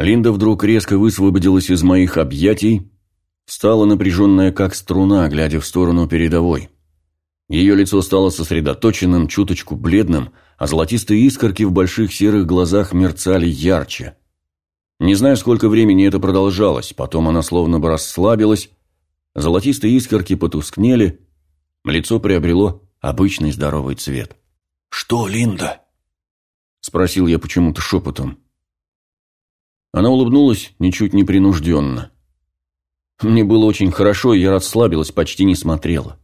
Линда вдруг резко высвободилась из моих объятий, стала напряженная как струна, глядя в сторону передовой. Ее лицо стало сосредоточенным, чуточку бледным, а золотистые искорки в больших серых глазах мерцали ярче. Не знаю, сколько времени это продолжалось, потом она словно бы расслабилась, золотистые искорки потускнели, лицо приобрело обычный здоровый цвет. «Что, Линда?» – спросил я почему-то шепотом. Она улыбнулась ничуть не принужденно. Мне было очень хорошо, я расслабилась, почти не смотрела.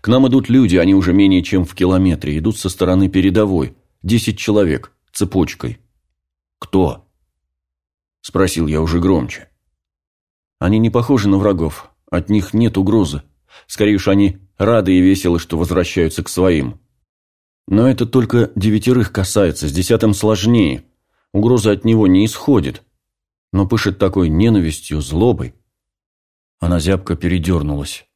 К нам идут люди, они уже менее чем в километре, идут со стороны передовой. Десять человек, цепочкой. «Кто?» – спросил я уже громче. Они не похожи на врагов, от них нет угрозы. Скорее уж они рады и веселы, что возвращаются к своим. Но это только девятерых касается, с десятым сложнее. Угроза от него не исходит. Но пышет такой ненавистью, злобой. Она зябко передернулась.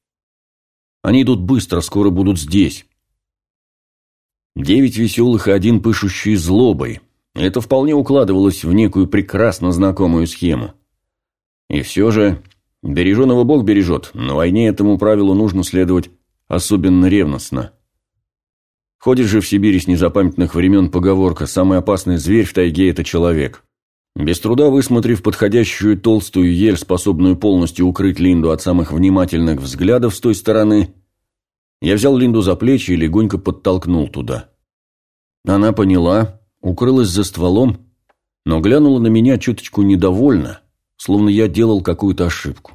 Они идут быстро, скоро будут здесь. Девять веселых и один пышущий злобой. Это вполне укладывалось в некую прекрасно знакомую схему. И все же, береженого Бог бережет, на войне этому правилу нужно следовать особенно ревностно. Ходит же в Сибири с незапамятных времен поговорка «самый опасный зверь в тайге – это человек». Без труда высмотрев подходящую толстую ель, способную полностью укрыть Линду от самых внимательных взглядов с той стороны, я взял Линду за плечи и легонько подтолкнул туда. Она поняла, укрылась за стволом, но глянула на меня чуточку недовольно, словно я делал какую-то ошибку.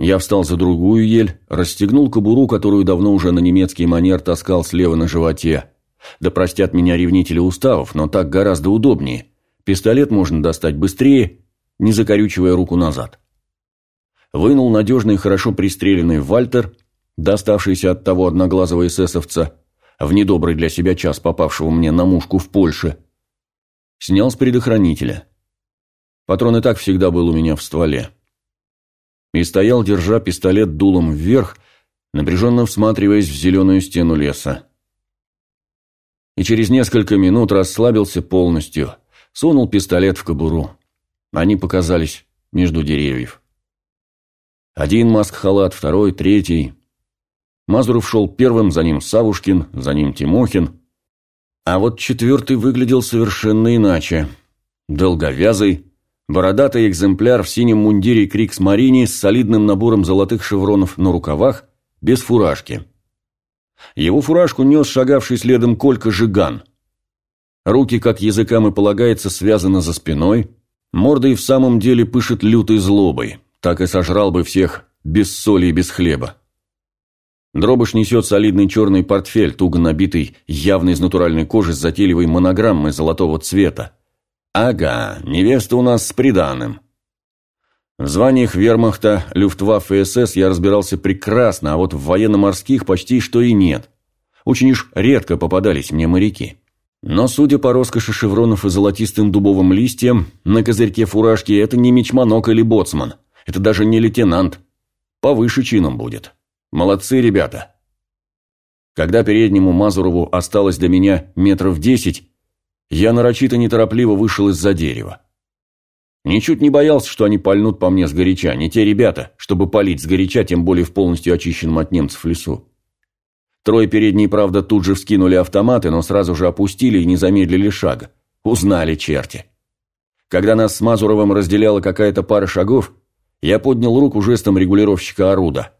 Я встал за другую ель, расстегнул кобуру, которую давно уже на немецкий манер таскал слева на животе. Да простят меня ревнители уставов, но так гораздо удобнее. Пистолет можно достать быстрее, не закорючивая руку назад. Вынул надежный и хорошо пристреленный Вальтер, доставшийся от того одноглазого эсэсовца, в недобрый для себя час попавшего мне на мушку в Польше. Снял с предохранителя. Патрон и так всегда был у меня в стволе и стоял, держа пистолет дулом вверх, напряженно всматриваясь в зеленую стену леса. И через несколько минут расслабился полностью, сунул пистолет в кобуру. Они показались между деревьев. Один маск-халат, второй, третий. Мазуров шел первым, за ним Савушкин, за ним Тимохин. А вот четвертый выглядел совершенно иначе. Долговязый, Бородатый экземпляр в синем мундире Крикс Марини с солидным набором золотых шевронов на рукавах, без фуражки. Его фуражку нес шагавший следом Колька Жиган. Руки, как языкам и полагается, связаны за спиной, морда и в самом деле пышет лютой злобой, так и сожрал бы всех без соли и без хлеба. Дробыш несет солидный черный портфель, туго набитый явно из натуральной кожи с затейливой монограммой золотого цвета. Ага, невеста у нас с приданым. В званиях вермахта, люфтваффе СС я разбирался прекрасно, а вот в военно-морских почти что и нет. Очень уж редко попадались мне моряки. Но, судя по роскоши шевронов и золотистым дубовым листьям, на козырьке фуражки это не мичманок или боцман. Это даже не лейтенант. Повыше чином будет. Молодцы ребята. Когда переднему Мазурову осталось до меня метров десять, я нарочито неторопливо вышел из-за дерева. Ничуть не боялся, что они пальнут по мне сгоряча, не те ребята, чтобы палить сгоряча, тем более в полностью очищенном от немцев лесу. Трое передние, правда, тут же вскинули автоматы, но сразу же опустили и не замедлили шага. Узнали черти. Когда нас с Мазуровым разделяла какая-то пара шагов, я поднял руку жестом регулировщика оруда.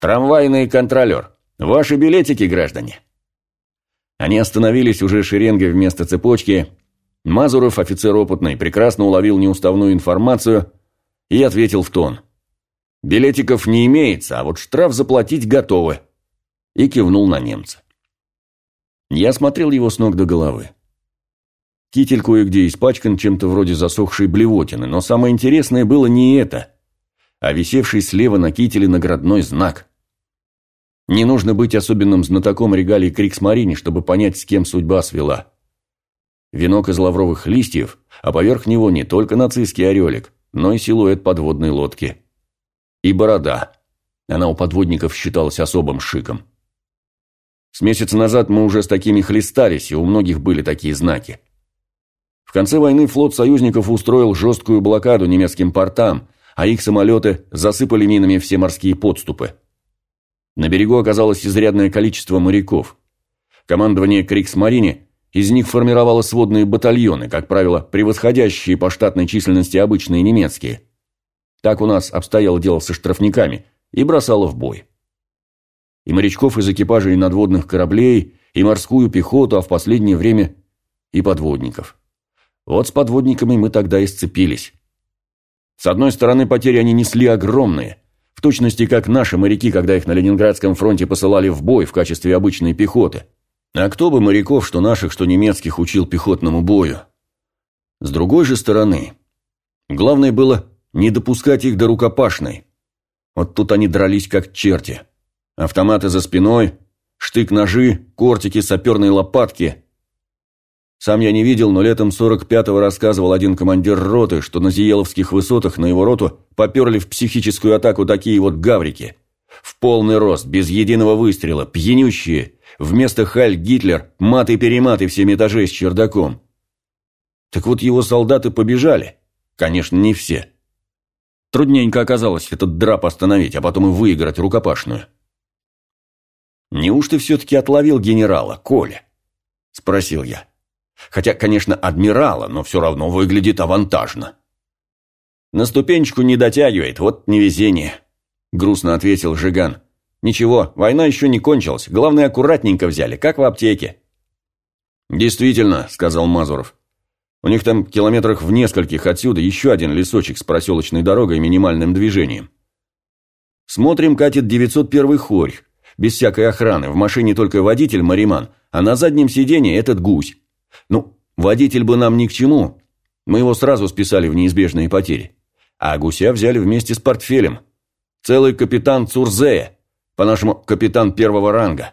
«Трамвайный контролер! Ваши билетики, граждане!» Они остановились уже шеренгой вместо цепочки. Мазуров, офицер опытный, прекрасно уловил неуставную информацию и ответил в тон. «Билетиков не имеется, а вот штраф заплатить готовы». И кивнул на немца. Я смотрел его с ног до головы. Китель кое-где испачкан чем-то вроде засохшей блевотины, но самое интересное было не это, а висевший слева на кителе наградной знак. Не нужно быть особенным знатоком регалий Криксмарини, чтобы понять, с кем судьба свела. Венок из лавровых листьев, а поверх него не только нацистский орелик, но и силуэт подводной лодки. И борода. Она у подводников считалась особым шиком. С месяца назад мы уже с такими хлестались, и у многих были такие знаки. В конце войны флот союзников устроил жесткую блокаду немецким портам, а их самолеты засыпали минами все морские подступы. На берегу оказалось изрядное количество моряков. Командование Криксмарине из них формировало сводные батальоны, как правило, превосходящие по штатной численности обычные немецкие. Так у нас обстояло дело со штрафниками, и бросало в бой. И морячков из экипажей надводных кораблей, и морскую пехоту, а в последнее время и подводников. Вот с подводниками мы тогда и сцепились. С одной стороны, потери они несли огромные, в точности как наши моряки, когда их на Ленинградском фронте посылали в бой в качестве обычной пехоты. А кто бы моряков, что наших, что немецких, учил пехотному бою? С другой же стороны, главное было не допускать их до рукопашной. Вот тут они дрались как черти. Автоматы за спиной, штык-ножи, кортики, саперные лопатки. Сам я не видел, но летом 45-го рассказывал один командир роты, что на Зиеловских высотах на его роту поперли в психическую атаку такие вот гаврики. В полный рост, без единого выстрела, пьянющие. Вместо Халь Гитлер маты-перематы всеми этажей с чердаком. Так вот его солдаты побежали. Конечно, не все. Трудненько оказалось этот драп остановить, а потом и выиграть рукопашную. «Неужто все-таки отловил генерала, Коля?» – спросил я. Хотя, конечно, адмирала, но все равно выглядит авантажно. «На ступенечку не дотягивает, вот невезение», – грустно ответил Жиган. «Ничего, война еще не кончилась, главное, аккуратненько взяли, как в аптеке». «Действительно», – сказал Мазуров. У них там километрах в нескольких отсюда еще один лесочек с проселочной дорогой и минимальным движением. Смотрим, катит 901 хорь, без всякой охраны, в машине только водитель Мариман, а на заднем сиденье этот гусь. Ну, водитель бы нам ни к чему, мы его сразу списали в неизбежные потери. А гуся взяли вместе с портфелем. Целый капитан Цурзея, по-нашему капитан первого ранга.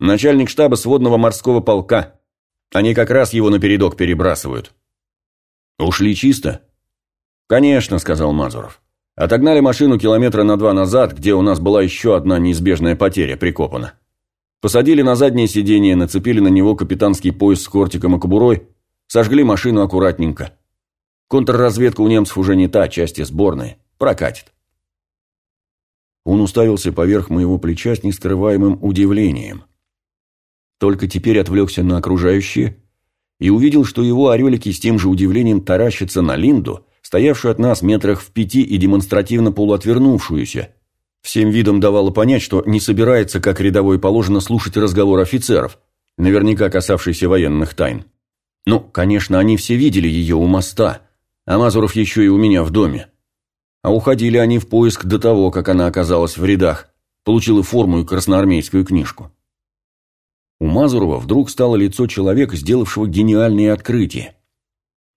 Начальник штаба сводного морского полка. Они как раз его напередок перебрасывают. Ушли чисто? Конечно, сказал Мазуров. Отогнали машину километра на два назад, где у нас была еще одна неизбежная потеря прикопана. Посадили на заднее сиденье, нацепили на него капитанский пояс с кортиком и кобурой, сожгли машину аккуратненько. Контрразведка у немцев уже не та, части сборные. Прокатит. Он уставился поверх моего плеча с нескрываемым удивлением. Только теперь отвлекся на окружающие и увидел, что его орелики с тем же удивлением таращатся на Линду, стоявшую от нас метрах в пяти и демонстративно полуотвернувшуюся. Всем видом давало понять, что не собирается, как рядовой положено, слушать разговор офицеров, наверняка касавшийся военных тайн. Ну, конечно, они все видели ее у моста, а Мазуров еще и у меня в доме. А уходили они в поиск до того, как она оказалась в рядах, получила форму и красноармейскую книжку. У Мазурова вдруг стало лицо человека, сделавшего гениальные открытия.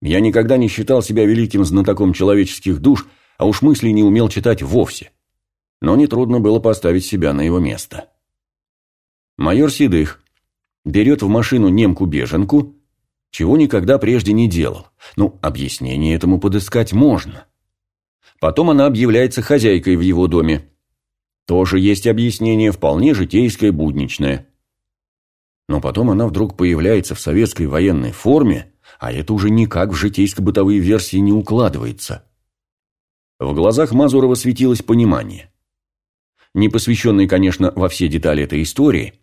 Я никогда не считал себя великим знатоком человеческих душ, а уж мысли не умел читать вовсе. Но нетрудно было поставить себя на его место. Майор Седых берет в машину немку-беженку, чего никогда прежде не делал. Ну, объяснение этому подыскать можно. Потом она объявляется хозяйкой в его доме. Тоже есть объяснение, вполне житейское, будничное. Но потом она вдруг появляется в советской военной форме, а это уже никак в житейско-бытовые версии не укладывается. В глазах Мазурова светилось понимание. Не посвященный, конечно, во все детали этой истории,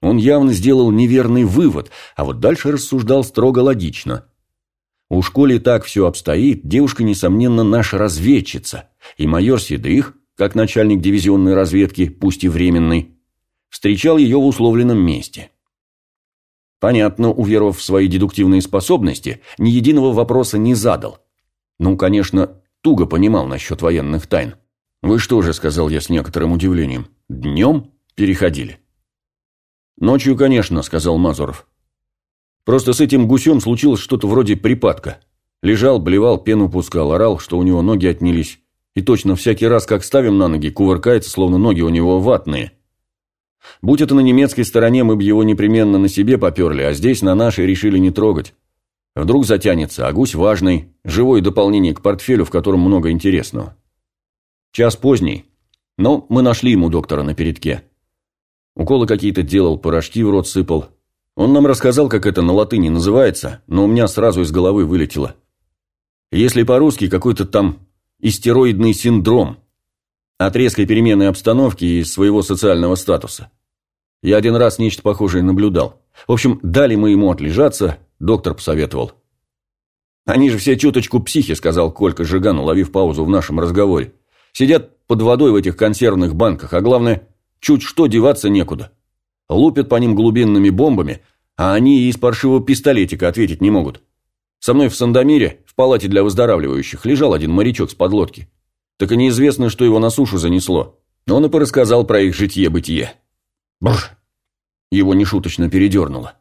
он явно сделал неверный вывод, а вот дальше рассуждал строго логично. У школе так все обстоит, девушка, несомненно, наша разведчица, и майор Седых, как начальник дивизионной разведки, пусть и временный, встречал ее в условленном месте – Понятно, уверовав в свои дедуктивные способности, ни единого вопроса не задал. Ну, конечно, туго понимал насчет военных тайн. «Вы что же», — сказал я с некоторым удивлением, — «днем переходили?» «Ночью, конечно», — сказал Мазуров. «Просто с этим гусем случилось что-то вроде припадка. Лежал, блевал, пену пускал, орал, что у него ноги отнялись. И точно всякий раз, как ставим на ноги, кувыркается, словно ноги у него ватные. Будь это на немецкой стороне, мы бы его непременно на себе поперли, а здесь на нашей решили не трогать. Вдруг затянется, а гусь важный, живое дополнение к портфелю, в котором много интересного. Час поздний, но мы нашли ему доктора на передке. Уколы какие-то делал, порошки в рот сыпал. Он нам рассказал, как это на латыни называется, но у меня сразу из головы вылетело. Если по-русски какой-то там истероидный синдром от резкой перемены обстановки и своего социального статуса. Я один раз нечто похожее наблюдал. В общем, дали мы ему отлежаться, доктор посоветовал. «Они же все чуточку психи», — сказал Колька Жиган, уловив паузу в нашем разговоре. «Сидят под водой в этих консервных банках, а главное, чуть что деваться некуда. Лупят по ним глубинными бомбами, а они и из паршивого пистолетика ответить не могут. Со мной в Сандомире, в палате для выздоравливающих, лежал один морячок с подлодки. Так и неизвестно, что его на сушу занесло. Но он и порассказал про их житье-бытие. Бррр. Его нешуточно передернуло.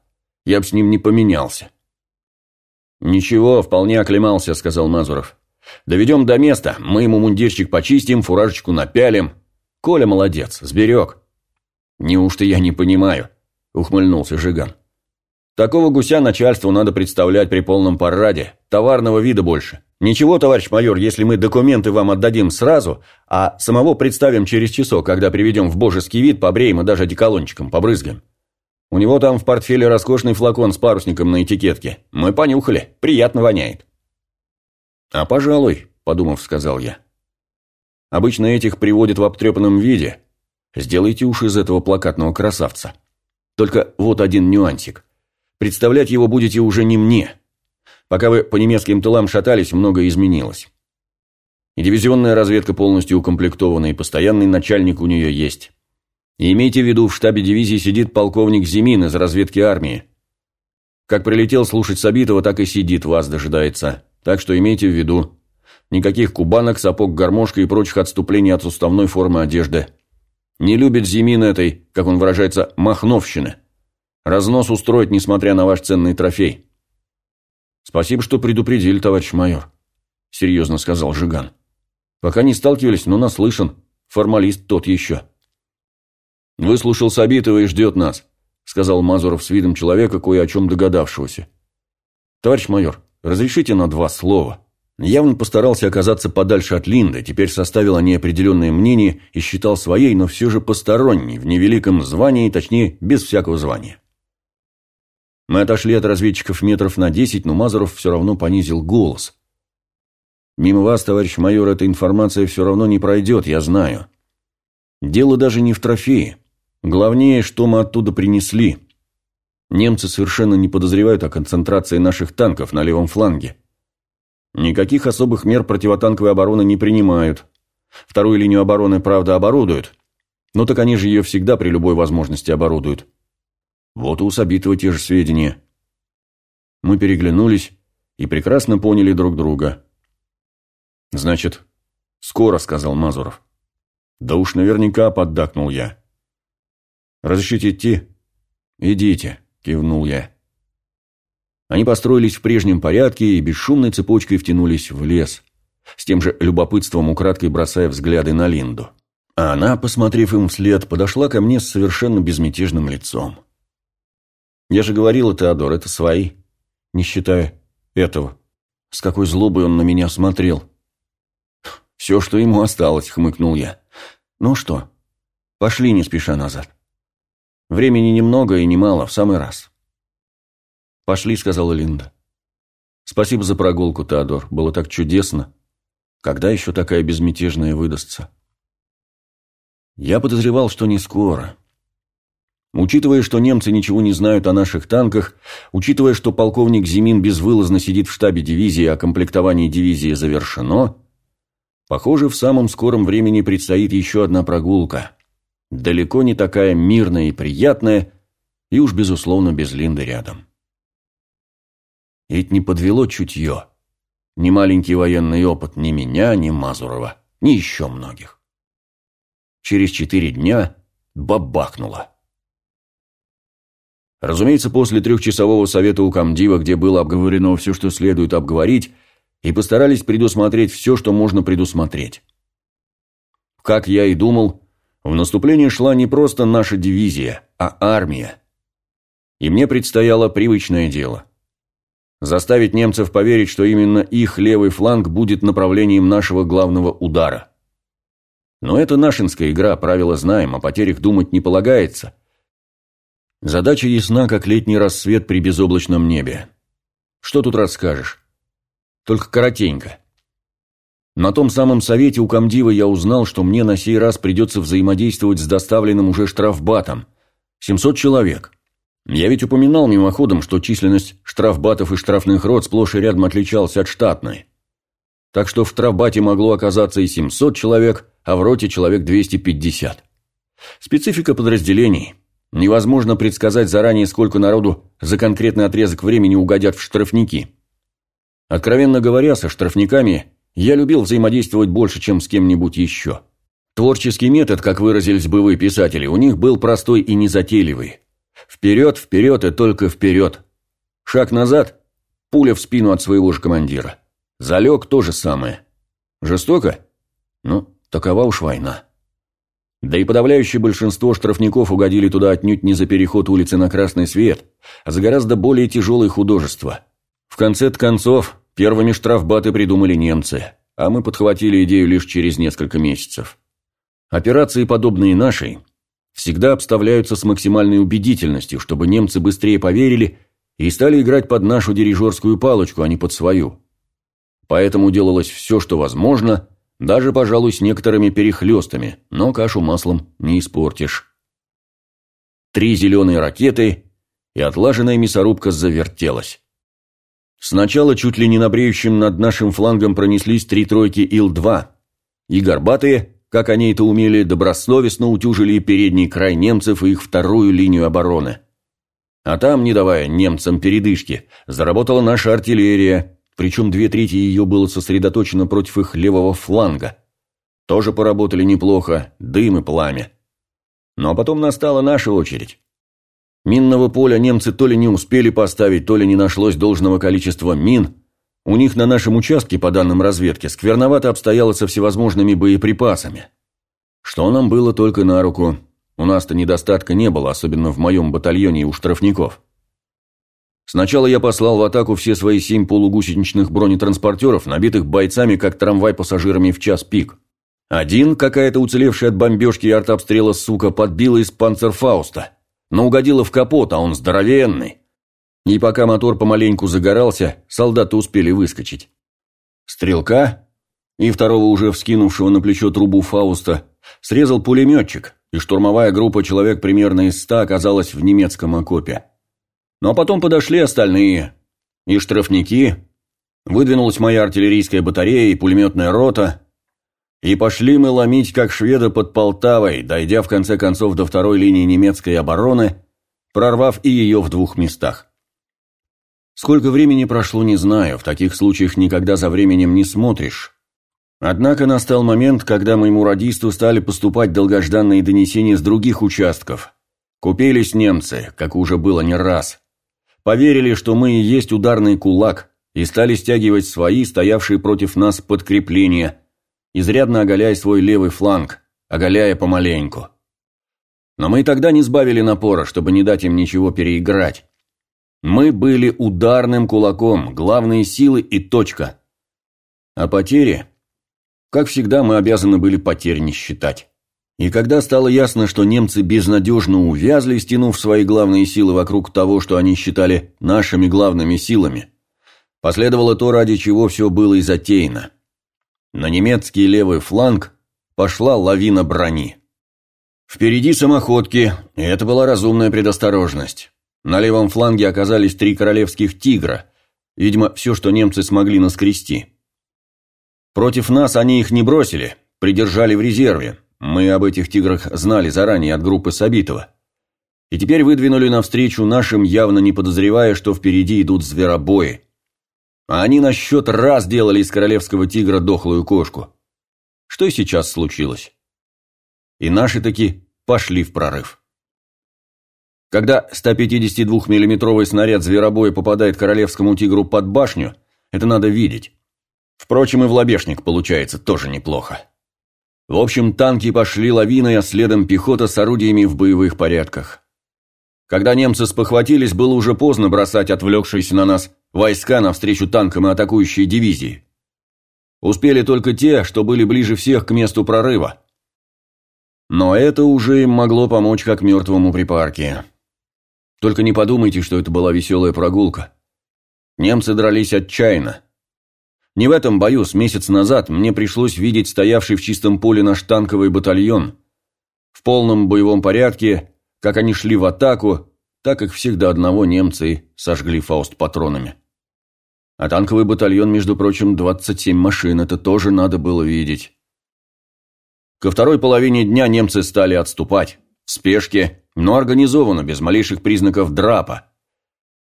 Я б с ним не поменялся. «Ничего, вполне оклемался», — сказал Мазуров. «Доведем до места, мы ему мундирчик почистим, фуражечку напялим. Коля молодец, сберег». «Неужто я не понимаю?» — ухмыльнулся Жиган. «Такого гуся начальству надо представлять при полном параде, товарного вида больше. Ничего, товарищ майор, если мы документы вам отдадим сразу, а самого представим через часок, когда приведем в божеский вид, побреем и даже деколончиком побрызгаем. У него там в портфеле роскошный флакон с парусником на этикетке. Мы понюхали. Приятно воняет. А пожалуй, подумав, сказал я. Обычно этих приводят в обтрепанном виде. Сделайте уж из этого плакатного красавца. Только вот один нюансик. Представлять его будете уже не мне. Пока вы по немецким тылам шатались, многое изменилось. И дивизионная разведка полностью укомплектована, и постоянный начальник у нее есть. И имейте в виду, в штабе дивизии сидит полковник Зимин из разведки армии. Как прилетел слушать Сабитова, так и сидит, вас дожидается. Так что имейте в виду. Никаких кубанок, сапог, гармошка и прочих отступлений от уставной формы одежды. Не любит Зимин этой, как он выражается, махновщины. Разнос устроить, несмотря на ваш ценный трофей. Спасибо, что предупредили, товарищ майор, серьезно сказал Жиган. Пока не сталкивались, но наслышан. Формалист тот еще. «Выслушал Сабитова и ждет нас», — сказал Мазуров с видом человека, кое о чем догадавшегося. «Товарищ майор, разрешите на два слова?» Явно постарался оказаться подальше от Линды, теперь составил о ней определенное мнение и считал своей, но все же посторонней, в невеликом звании, точнее, без всякого звания. Мы отошли от разведчиков метров на десять, но Мазуров все равно понизил голос. «Мимо вас, товарищ майор, эта информация все равно не пройдет, я знаю. Дело даже не в трофее. Главнее, что мы оттуда принесли. Немцы совершенно не подозревают о концентрации наших танков на левом фланге. Никаких особых мер противотанковой обороны не принимают. Вторую линию обороны, правда, оборудуют. Но так они же ее всегда при любой возможности оборудуют. Вот и у Сабитова те же сведения. Мы переглянулись и прекрасно поняли друг друга. «Значит, скоро», — сказал Мазуров. «Да уж наверняка», — поддакнул я. «Разрешите идти?» «Идите», – кивнул я. Они построились в прежнем порядке и бесшумной цепочкой втянулись в лес, с тем же любопытством украдкой бросая взгляды на Линду. А она, посмотрев им вслед, подошла ко мне с совершенно безмятежным лицом. «Я же говорил, Теодор, это свои, не считая этого. С какой злобой он на меня смотрел». «Все, что ему осталось», — хмыкнул я. «Ну что, пошли не спеша назад». Времени немного и немало, в самый раз. «Пошли», — сказала Линда. «Спасибо за прогулку, Теодор. Было так чудесно. Когда еще такая безмятежная выдастся?» Я подозревал, что не скоро. Учитывая, что немцы ничего не знают о наших танках, учитывая, что полковник Зимин безвылазно сидит в штабе дивизии, а комплектование дивизии завершено, похоже, в самом скором времени предстоит еще одна прогулка далеко не такая мирная и приятная, и уж, безусловно, без Линды рядом. Ведь не подвело чутье. Ни маленький военный опыт ни меня, ни Мазурова, ни еще многих. Через четыре дня бабахнуло. Разумеется, после трехчасового совета у комдива, где было обговорено все, что следует обговорить, и постарались предусмотреть все, что можно предусмотреть. Как я и думал, в наступление шла не просто наша дивизия, а армия. И мне предстояло привычное дело. Заставить немцев поверить, что именно их левый фланг будет направлением нашего главного удара. Но это нашинская игра, правила знаем, о потерях думать не полагается. Задача ясна, как летний рассвет при безоблачном небе. Что тут расскажешь? Только коротенько. На том самом совете у комдива я узнал, что мне на сей раз придется взаимодействовать с доставленным уже штрафбатом. 700 человек. Я ведь упоминал мимоходом, что численность штрафбатов и штрафных рот сплошь и рядом отличалась от штатной. Так что в штрафбате могло оказаться и 700 человек, а в роте человек 250. Специфика подразделений. Невозможно предсказать заранее, сколько народу за конкретный отрезок времени угодят в штрафники. Откровенно говоря, со штрафниками я любил взаимодействовать больше, чем с кем-нибудь еще. Творческий метод, как выразились бы вы, писатели, у них был простой и незатейливый. Вперед, вперед и только вперед. Шаг назад – пуля в спину от своего же командира. Залег – то же самое. Жестоко? Ну, такова уж война. Да и подавляющее большинство штрафников угодили туда отнюдь не за переход улицы на красный свет, а за гораздо более тяжелые художества. В конце концов, первыми штрафбаты придумали немцы, а мы подхватили идею лишь через несколько месяцев. Операции, подобные нашей, всегда обставляются с максимальной убедительностью, чтобы немцы быстрее поверили и стали играть под нашу дирижерскую палочку, а не под свою. Поэтому делалось все, что возможно, даже, пожалуй, с некоторыми перехлестами, но кашу маслом не испортишь. Три зеленые ракеты, и отлаженная мясорубка завертелась. Сначала чуть ли не на бреющем над нашим флангом пронеслись три тройки Ил-2, и горбатые, как они это умели, добросовестно утюжили передний край немцев и их вторую линию обороны. А там, не давая немцам передышки, заработала наша артиллерия, причем две трети ее было сосредоточено против их левого фланга. Тоже поработали неплохо, дым и пламя. Но потом настала наша очередь. Минного поля немцы то ли не успели поставить, то ли не нашлось должного количества мин. У них на нашем участке, по данным разведки, скверновато обстояло со всевозможными боеприпасами. Что нам было только на руку. У нас-то недостатка не было, особенно в моем батальоне у штрафников. Сначала я послал в атаку все свои семь полугусеничных бронетранспортеров, набитых бойцами, как трамвай пассажирами в час пик. Один, какая-то уцелевшая от бомбежки и артобстрела сука, подбила из панцерфауста, но угодила в капот, а он здоровенный. И пока мотор помаленьку загорался, солдаты успели выскочить. Стрелка и второго уже вскинувшего на плечо трубу Фауста срезал пулеметчик, и штурмовая группа человек примерно из ста оказалась в немецком окопе. Но потом подошли остальные. И штрафники. Выдвинулась моя артиллерийская батарея и пулеметная рота. И пошли мы ломить, как шведы под Полтавой, дойдя в конце концов до второй линии немецкой обороны, прорвав и ее в двух местах. Сколько времени прошло, не знаю, в таких случаях никогда за временем не смотришь. Однако настал момент, когда моему радисту стали поступать долгожданные донесения с других участков. Купились немцы, как уже было не раз. Поверили, что мы и есть ударный кулак, и стали стягивать свои, стоявшие против нас подкрепления, изрядно оголяя свой левый фланг, оголяя помаленьку. Но мы и тогда не сбавили напора, чтобы не дать им ничего переиграть. Мы были ударным кулаком, главные силы и точка. А потери? Как всегда, мы обязаны были потерь не считать. И когда стало ясно, что немцы безнадежно увязли, стянув свои главные силы вокруг того, что они считали нашими главными силами, последовало то, ради чего все было и затеяно. На немецкий левый фланг пошла лавина брони. Впереди самоходки, и это была разумная предосторожность. На левом фланге оказались три королевских «Тигра», видимо, все, что немцы смогли наскрести. Против нас они их не бросили, придержали в резерве, мы об этих тиграх знали заранее от группы Сабитова. И теперь выдвинули навстречу нашим, явно не подозревая, что впереди идут зверобои. А они на счет раз делали из королевского тигра дохлую кошку. Что сейчас случилось? И наши таки пошли в прорыв. Когда 152 миллиметровый снаряд зверобоя попадает королевскому тигру под башню, это надо видеть. Впрочем, и в лобешник получается тоже неплохо. В общем, танки пошли лавиной, а следом пехота с орудиями в боевых порядках. Когда немцы спохватились, было уже поздно бросать отвлекшиеся на нас войска навстречу танкам и атакующей дивизии. Успели только те, что были ближе всех к месту прорыва. Но это уже им могло помочь как мертвому припарке. Только не подумайте, что это была веселая прогулка. Немцы дрались отчаянно. Не в этом бою с месяц назад мне пришлось видеть стоявший в чистом поле наш танковый батальон. В полном боевом порядке, как они шли в атаку, так как всех до одного немцы сожгли фауст патронами. А танковый батальон, между прочим, 27 машин, это тоже надо было видеть. Ко второй половине дня немцы стали отступать. В спешке, но организованно, без малейших признаков драпа.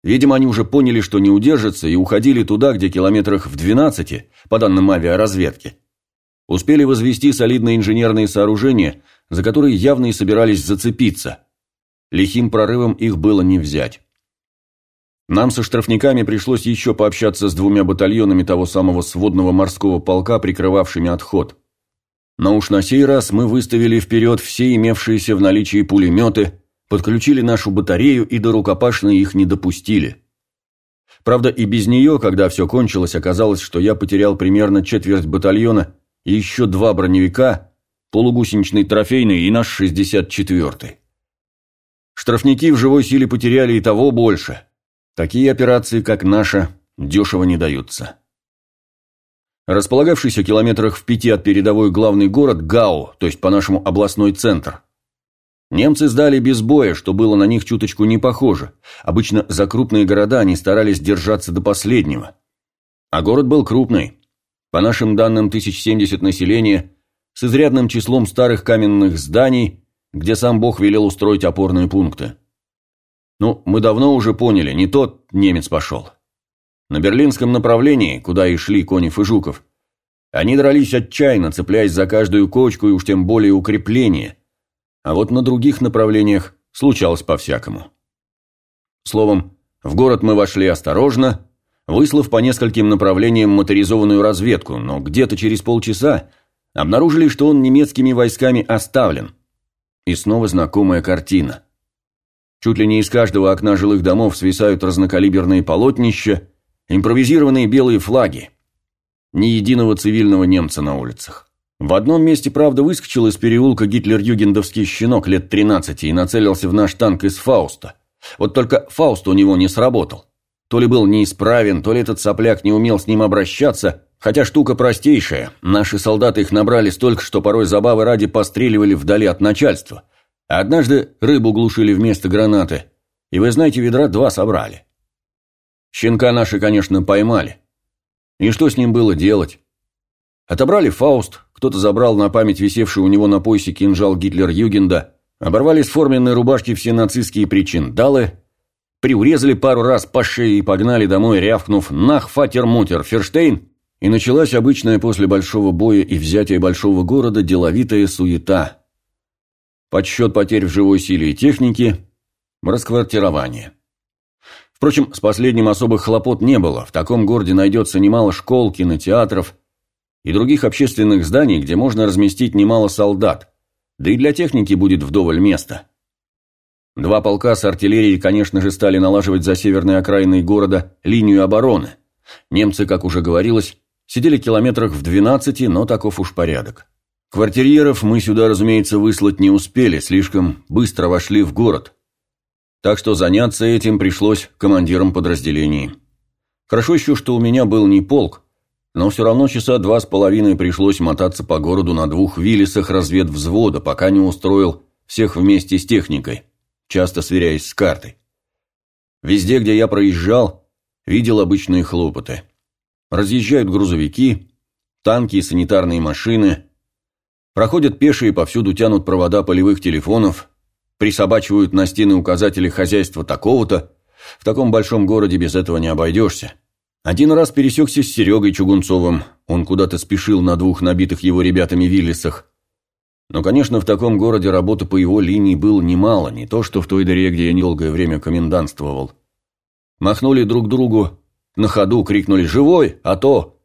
Видимо, они уже поняли, что не удержатся, и уходили туда, где километрах в 12, по данным авиаразведки. Успели возвести солидные инженерные сооружения, за которые явно и собирались зацепиться. Лихим прорывом их было не взять. Нам со штрафниками пришлось еще пообщаться с двумя батальонами того самого сводного морского полка, прикрывавшими отход. Но уж на сей раз мы выставили вперед все имевшиеся в наличии пулеметы, подключили нашу батарею и до рукопашной их не допустили. Правда, и без нее, когда все кончилось, оказалось, что я потерял примерно четверть батальона и еще два броневика, полугусеничный трофейный и наш 64-й. Штрафники в живой силе потеряли и того больше. Такие операции, как наша, дешево не даются. Располагавшийся километрах в пяти от передовой главный город Гау, то есть по-нашему областной центр, Немцы сдали без боя, что было на них чуточку не похоже. Обычно за крупные города они старались держаться до последнего. А город был крупный. По нашим данным, 1070 населения, с изрядным числом старых каменных зданий, где сам Бог велел устроить опорные пункты. Ну, мы давно уже поняли, не тот немец пошел. На берлинском направлении, куда и шли Конев и Жуков, они дрались отчаянно, цепляясь за каждую кочку и уж тем более укрепление – а вот на других направлениях случалось по-всякому. Словом, в город мы вошли осторожно, выслав по нескольким направлениям моторизованную разведку, но где-то через полчаса обнаружили, что он немецкими войсками оставлен. И снова знакомая картина. Чуть ли не из каждого окна жилых домов свисают разнокалиберные полотнища, импровизированные белые флаги. Ни единого цивильного немца на улицах. В одном месте, правда, выскочил из переулка гитлер-югендовский щенок лет 13 и нацелился в наш танк из Фауста. Вот только Фауст у него не сработал. То ли был неисправен, то ли этот сопляк не умел с ним обращаться, хотя штука простейшая. Наши солдаты их набрали столько, что порой забавы ради постреливали вдали от начальства. Однажды рыбу глушили вместо гранаты. И вы знаете, ведра два собрали. Щенка наши, конечно, поймали. И что с ним было делать? Отобрали Фауст, кто-то забрал на память висевший у него на поясе кинжал Гитлер-Югенда, оборвали с форменной рубашки все нацистские причиндалы, приурезали пару раз по шее и погнали домой, рявкнув «Нах, фатер, мутер, Ферштейн!» И началась обычная после большого боя и взятия большого города деловитая суета. Подсчет потерь в живой силе и технике, расквартирование. Впрочем, с последним особых хлопот не было. В таком городе найдется немало школ, кинотеатров, и других общественных зданий, где можно разместить немало солдат, да и для техники будет вдоволь места. Два полка с артиллерией, конечно же, стали налаживать за северной окраиной города линию обороны. Немцы, как уже говорилось, сидели километрах в 12, но таков уж порядок. Квартирьеров мы сюда, разумеется, выслать не успели, слишком быстро вошли в город. Так что заняться этим пришлось командирам подразделений. Хорошо еще, что у меня был не полк, но все равно часа два с половиной пришлось мотаться по городу на двух виллисах разведвзвода, пока не устроил всех вместе с техникой, часто сверяясь с картой. Везде, где я проезжал, видел обычные хлопоты. Разъезжают грузовики, танки и санитарные машины, проходят пешие, повсюду тянут провода полевых телефонов, присобачивают на стены указатели хозяйства такого-то, в таком большом городе без этого не обойдешься. Один раз пересекся с Серегой Чугунцовым, он куда-то спешил на двух набитых его ребятами Виллисах. Но, конечно, в таком городе работы по его линии было немало, не то что в той дыре, где я недолгое время комендантствовал. Махнули друг другу, на ходу крикнули «Живой! А то!»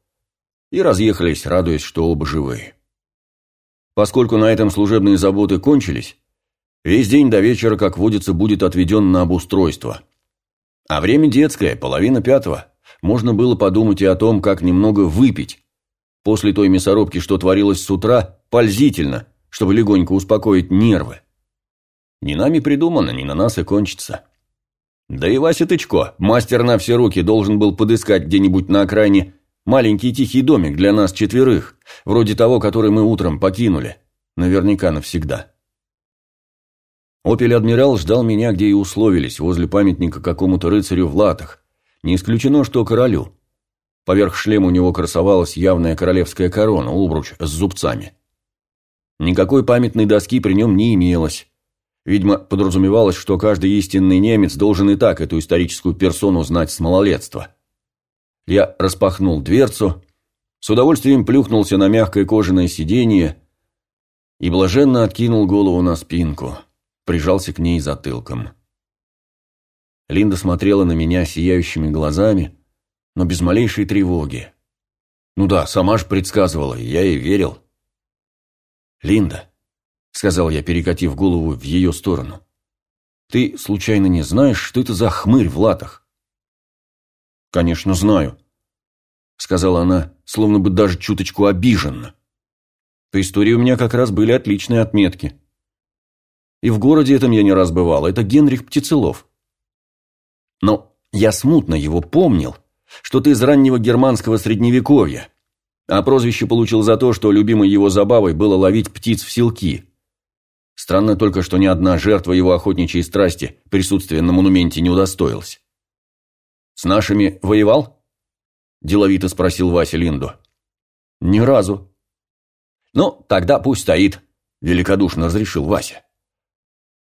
и разъехались, радуясь, что оба живые. Поскольку на этом служебные заботы кончились, весь день до вечера, как водится, будет отведен на обустройство. А время детское, половина пятого – можно было подумать и о том, как немного выпить. После той мясорубки, что творилось с утра, пользительно, чтобы легонько успокоить нервы. Не нами придумано, не на нас и кончится. Да и Вася Тычко, мастер на все руки, должен был подыскать где-нибудь на окраине маленький тихий домик для нас четверых, вроде того, который мы утром покинули. Наверняка навсегда. Опель-адмирал ждал меня, где и условились, возле памятника какому-то рыцарю в латах. Не исключено, что королю. Поверх шлема у него красовалась явная королевская корона, обруч с зубцами. Никакой памятной доски при нем не имелось. Видимо, подразумевалось, что каждый истинный немец должен и так эту историческую персону знать с малолетства. Я распахнул дверцу, с удовольствием плюхнулся на мягкое кожаное сиденье и блаженно откинул голову на спинку, прижался к ней затылком. Линда смотрела на меня сияющими глазами, но без малейшей тревоги. Ну да, сама ж предсказывала, я ей верил. «Линда», — сказал я, перекатив голову в ее сторону, — «ты случайно не знаешь, что это за хмырь в латах?» «Конечно, знаю», — сказала она, словно бы даже чуточку обиженно. «По истории у меня как раз были отличные отметки. И в городе этом я не раз бывал, это Генрих Птицелов. Но я смутно его помнил, что ты из раннего германского средневековья, а прозвище получил за то, что любимой его забавой было ловить птиц в селки. Странно только, что ни одна жертва его охотничьей страсти присутствия на монументе не удостоилась. «С нашими воевал?» – деловито спросил Вася Линду. «Ни разу». «Ну, тогда пусть стоит», – великодушно разрешил Вася.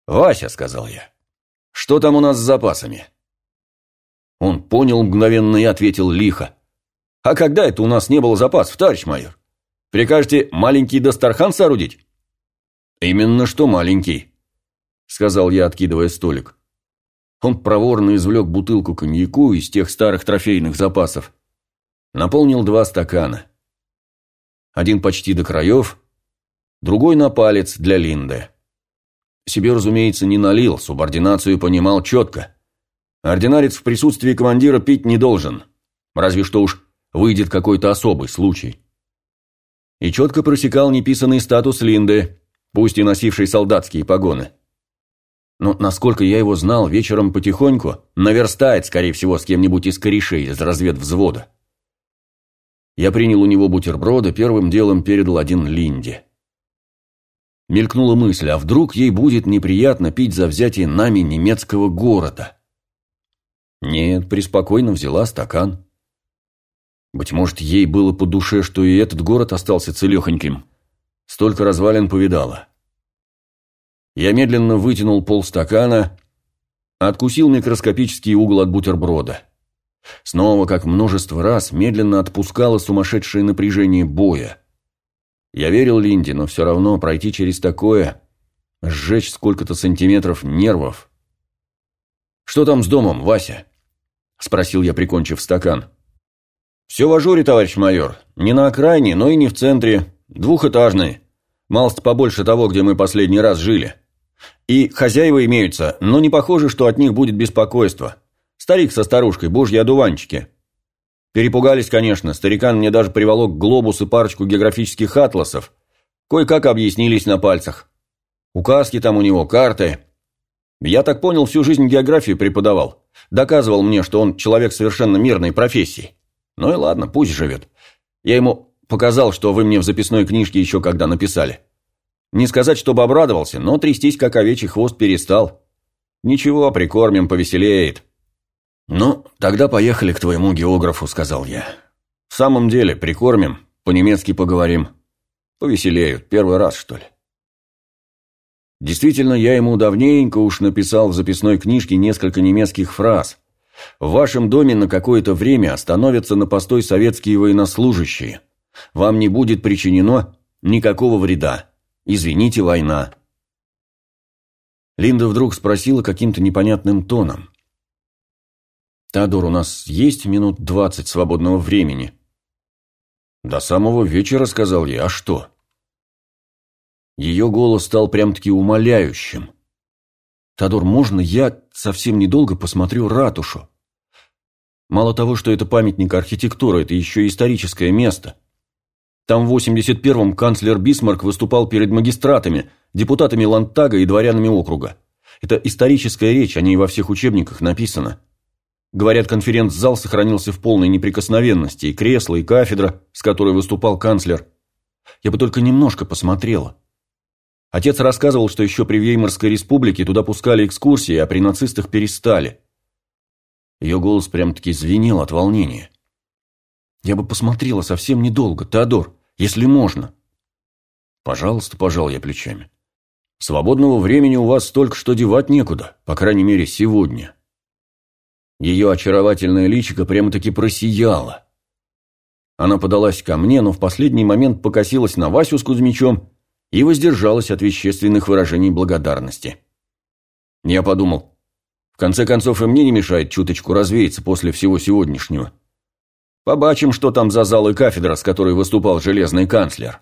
«Вася», – сказал я, – «что там у нас с запасами?» Он понял мгновенно и ответил лихо. «А когда это у нас не было запасов, товарищ майор? Прикажете маленький Дастархан соорудить?» «Именно что маленький», — сказал я, откидывая столик. Он проворно извлек бутылку коньяку из тех старых трофейных запасов. Наполнил два стакана. Один почти до краев, другой на палец для Линды. Себе, разумеется, не налил, субординацию понимал четко. Ординарец в присутствии командира пить не должен, разве что уж выйдет какой-то особый случай. И четко просекал неписанный статус Линды, пусть и носивший солдатские погоны. Но, насколько я его знал, вечером потихоньку наверстает, скорее всего, с кем-нибудь из корешей из разведвзвода. Я принял у него бутерброды, первым делом передал один Линде. Мелькнула мысль, а вдруг ей будет неприятно пить за взятие нами немецкого города? Нет, преспокойно взяла стакан. Быть может, ей было по душе, что и этот город остался целехоньким. Столько развалин повидала. Я медленно вытянул полстакана, откусил микроскопический угол от бутерброда. Снова, как множество раз, медленно отпускало сумасшедшее напряжение боя. Я верил Линде, но все равно пройти через такое, сжечь сколько-то сантиметров нервов. «Что там с домом, Вася?» – спросил я, прикончив стакан. «Все в ажуре, товарищ майор. Не на окраине, но и не в центре. Двухэтажный. Малость побольше того, где мы последний раз жили. И хозяева имеются, но не похоже, что от них будет беспокойство. Старик со старушкой, божьи одуванчики. Перепугались, конечно. Старикан мне даже приволок глобус и парочку географических атласов. Кое-как объяснились на пальцах. Указки там у него, карты. Я так понял, всю жизнь географию преподавал. Доказывал мне, что он человек совершенно мирной профессии. Ну и ладно, пусть живет. Я ему показал, что вы мне в записной книжке еще когда написали. Не сказать, чтобы обрадовался, но трястись, как овечий хвост, перестал. Ничего, прикормим, повеселеет. Ну, тогда поехали к твоему географу, сказал я. В самом деле, прикормим, по-немецки поговорим. Повеселеют, первый раз, что ли. Действительно, я ему давненько уж написал в записной книжке несколько немецких фраз. В вашем доме на какое-то время остановятся на постой советские военнослужащие. Вам не будет причинено никакого вреда. Извините, война. Линда вдруг спросила каким-то непонятным тоном. «Теодор, у нас есть минут двадцать свободного времени?» «До самого вечера», — сказал я. «А что?» Ее голос стал прям-таки умоляющим. «Тодор, можно я совсем недолго посмотрю ратушу? Мало того, что это памятник архитектуры, это еще и историческое место. Там в 81-м канцлер Бисмарк выступал перед магистратами, депутатами Лантага и дворянами округа. Это историческая речь, о ней во всех учебниках написано. Говорят, конференц-зал сохранился в полной неприкосновенности, и кресло, и кафедра, с которой выступал канцлер. Я бы только немножко посмотрела. Отец рассказывал, что еще при Веймарской республике туда пускали экскурсии, а при нацистах перестали. Ее голос прям-таки звенел от волнения. Я бы посмотрела совсем недолго, Теодор, если можно. Пожалуйста, пожал я плечами. Свободного времени у вас столько, что девать некуда, по крайней мере, сегодня. Ее очаровательное личико прямо-таки просияло. Она подалась ко мне, но в последний момент покосилась на Васю с Кузьмичом и воздержалась от вещественных выражений благодарности. Я подумал, в конце концов и мне не мешает чуточку развеяться после всего сегодняшнего. Побачим, что там за зал и кафедра, с которой выступал железный канцлер.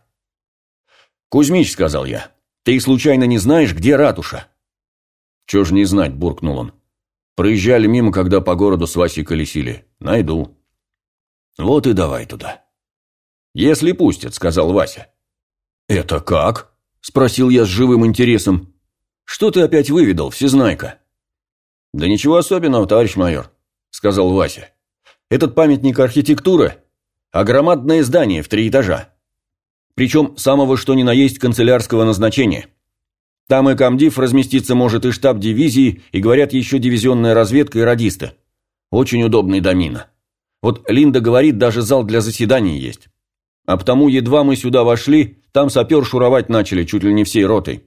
«Кузьмич», — сказал я, — «ты случайно не знаешь, где ратуша?» «Чего ж не знать», — буркнул он. Проезжали мимо, когда по городу с Васей колесили. Найду. Вот и давай туда. Если пустят, сказал Вася. Это как? Спросил я с живым интересом. Что ты опять выведал, всезнайка? Да ничего особенного, товарищ майор, сказал Вася. Этот памятник архитектуры, а громадное здание в три этажа. Причем самого что ни на есть канцелярского назначения. Там и комдив разместиться может, и штаб дивизии, и, говорят, еще дивизионная разведка и радисты. Очень удобный домина. Вот Линда говорит, даже зал для заседаний есть. А потому едва мы сюда вошли, там сапер шуровать начали чуть ли не всей ротой.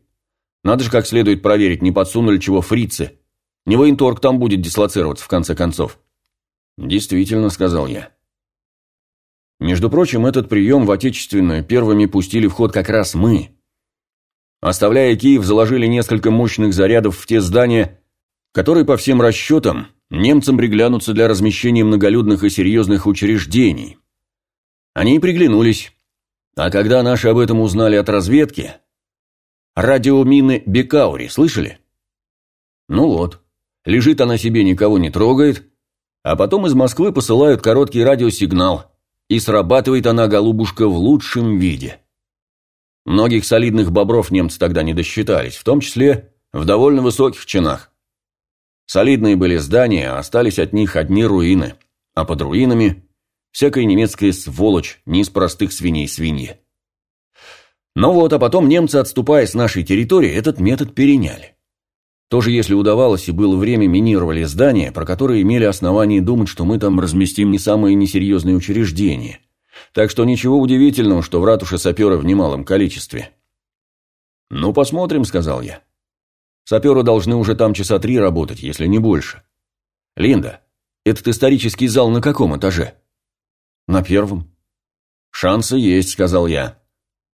Надо же как следует проверить, не подсунули чего фрицы. Не военторг там будет дислоцироваться в конце концов. Действительно, сказал я. Между прочим, этот прием в Отечественную первыми пустили в ход как раз мы. Оставляя Киев, заложили несколько мощных зарядов в те здания, которые, по всем расчетам, немцам приглянутся для размещения многолюдных и серьезных учреждений. Они и приглянулись. А когда наши об этом узнали от разведки... Радиомины Бекаури, слышали? Ну вот, лежит она себе, никого не трогает, а потом из Москвы посылают короткий радиосигнал, и срабатывает она, голубушка, в лучшем виде. Многих солидных бобров немцы тогда не досчитались, в том числе в довольно высоких чинах. Солидные были здания, остались от них одни руины, а под руинами всякая немецкая сволочь, не из простых свиней свиньи. Ну вот, а потом немцы, отступая с нашей территории, этот метод переняли. Тоже, если удавалось и было время, минировали здания, про которые имели основания думать, что мы там разместим не самые несерьезные учреждения. Так что ничего удивительного, что в ратуше саперы в немалом количестве. «Ну, посмотрим», — сказал я. «Саперы должны уже там часа три работать, если не больше. Линда, этот исторический зал на каком этаже?» «На первом». «Шансы есть», — сказал я.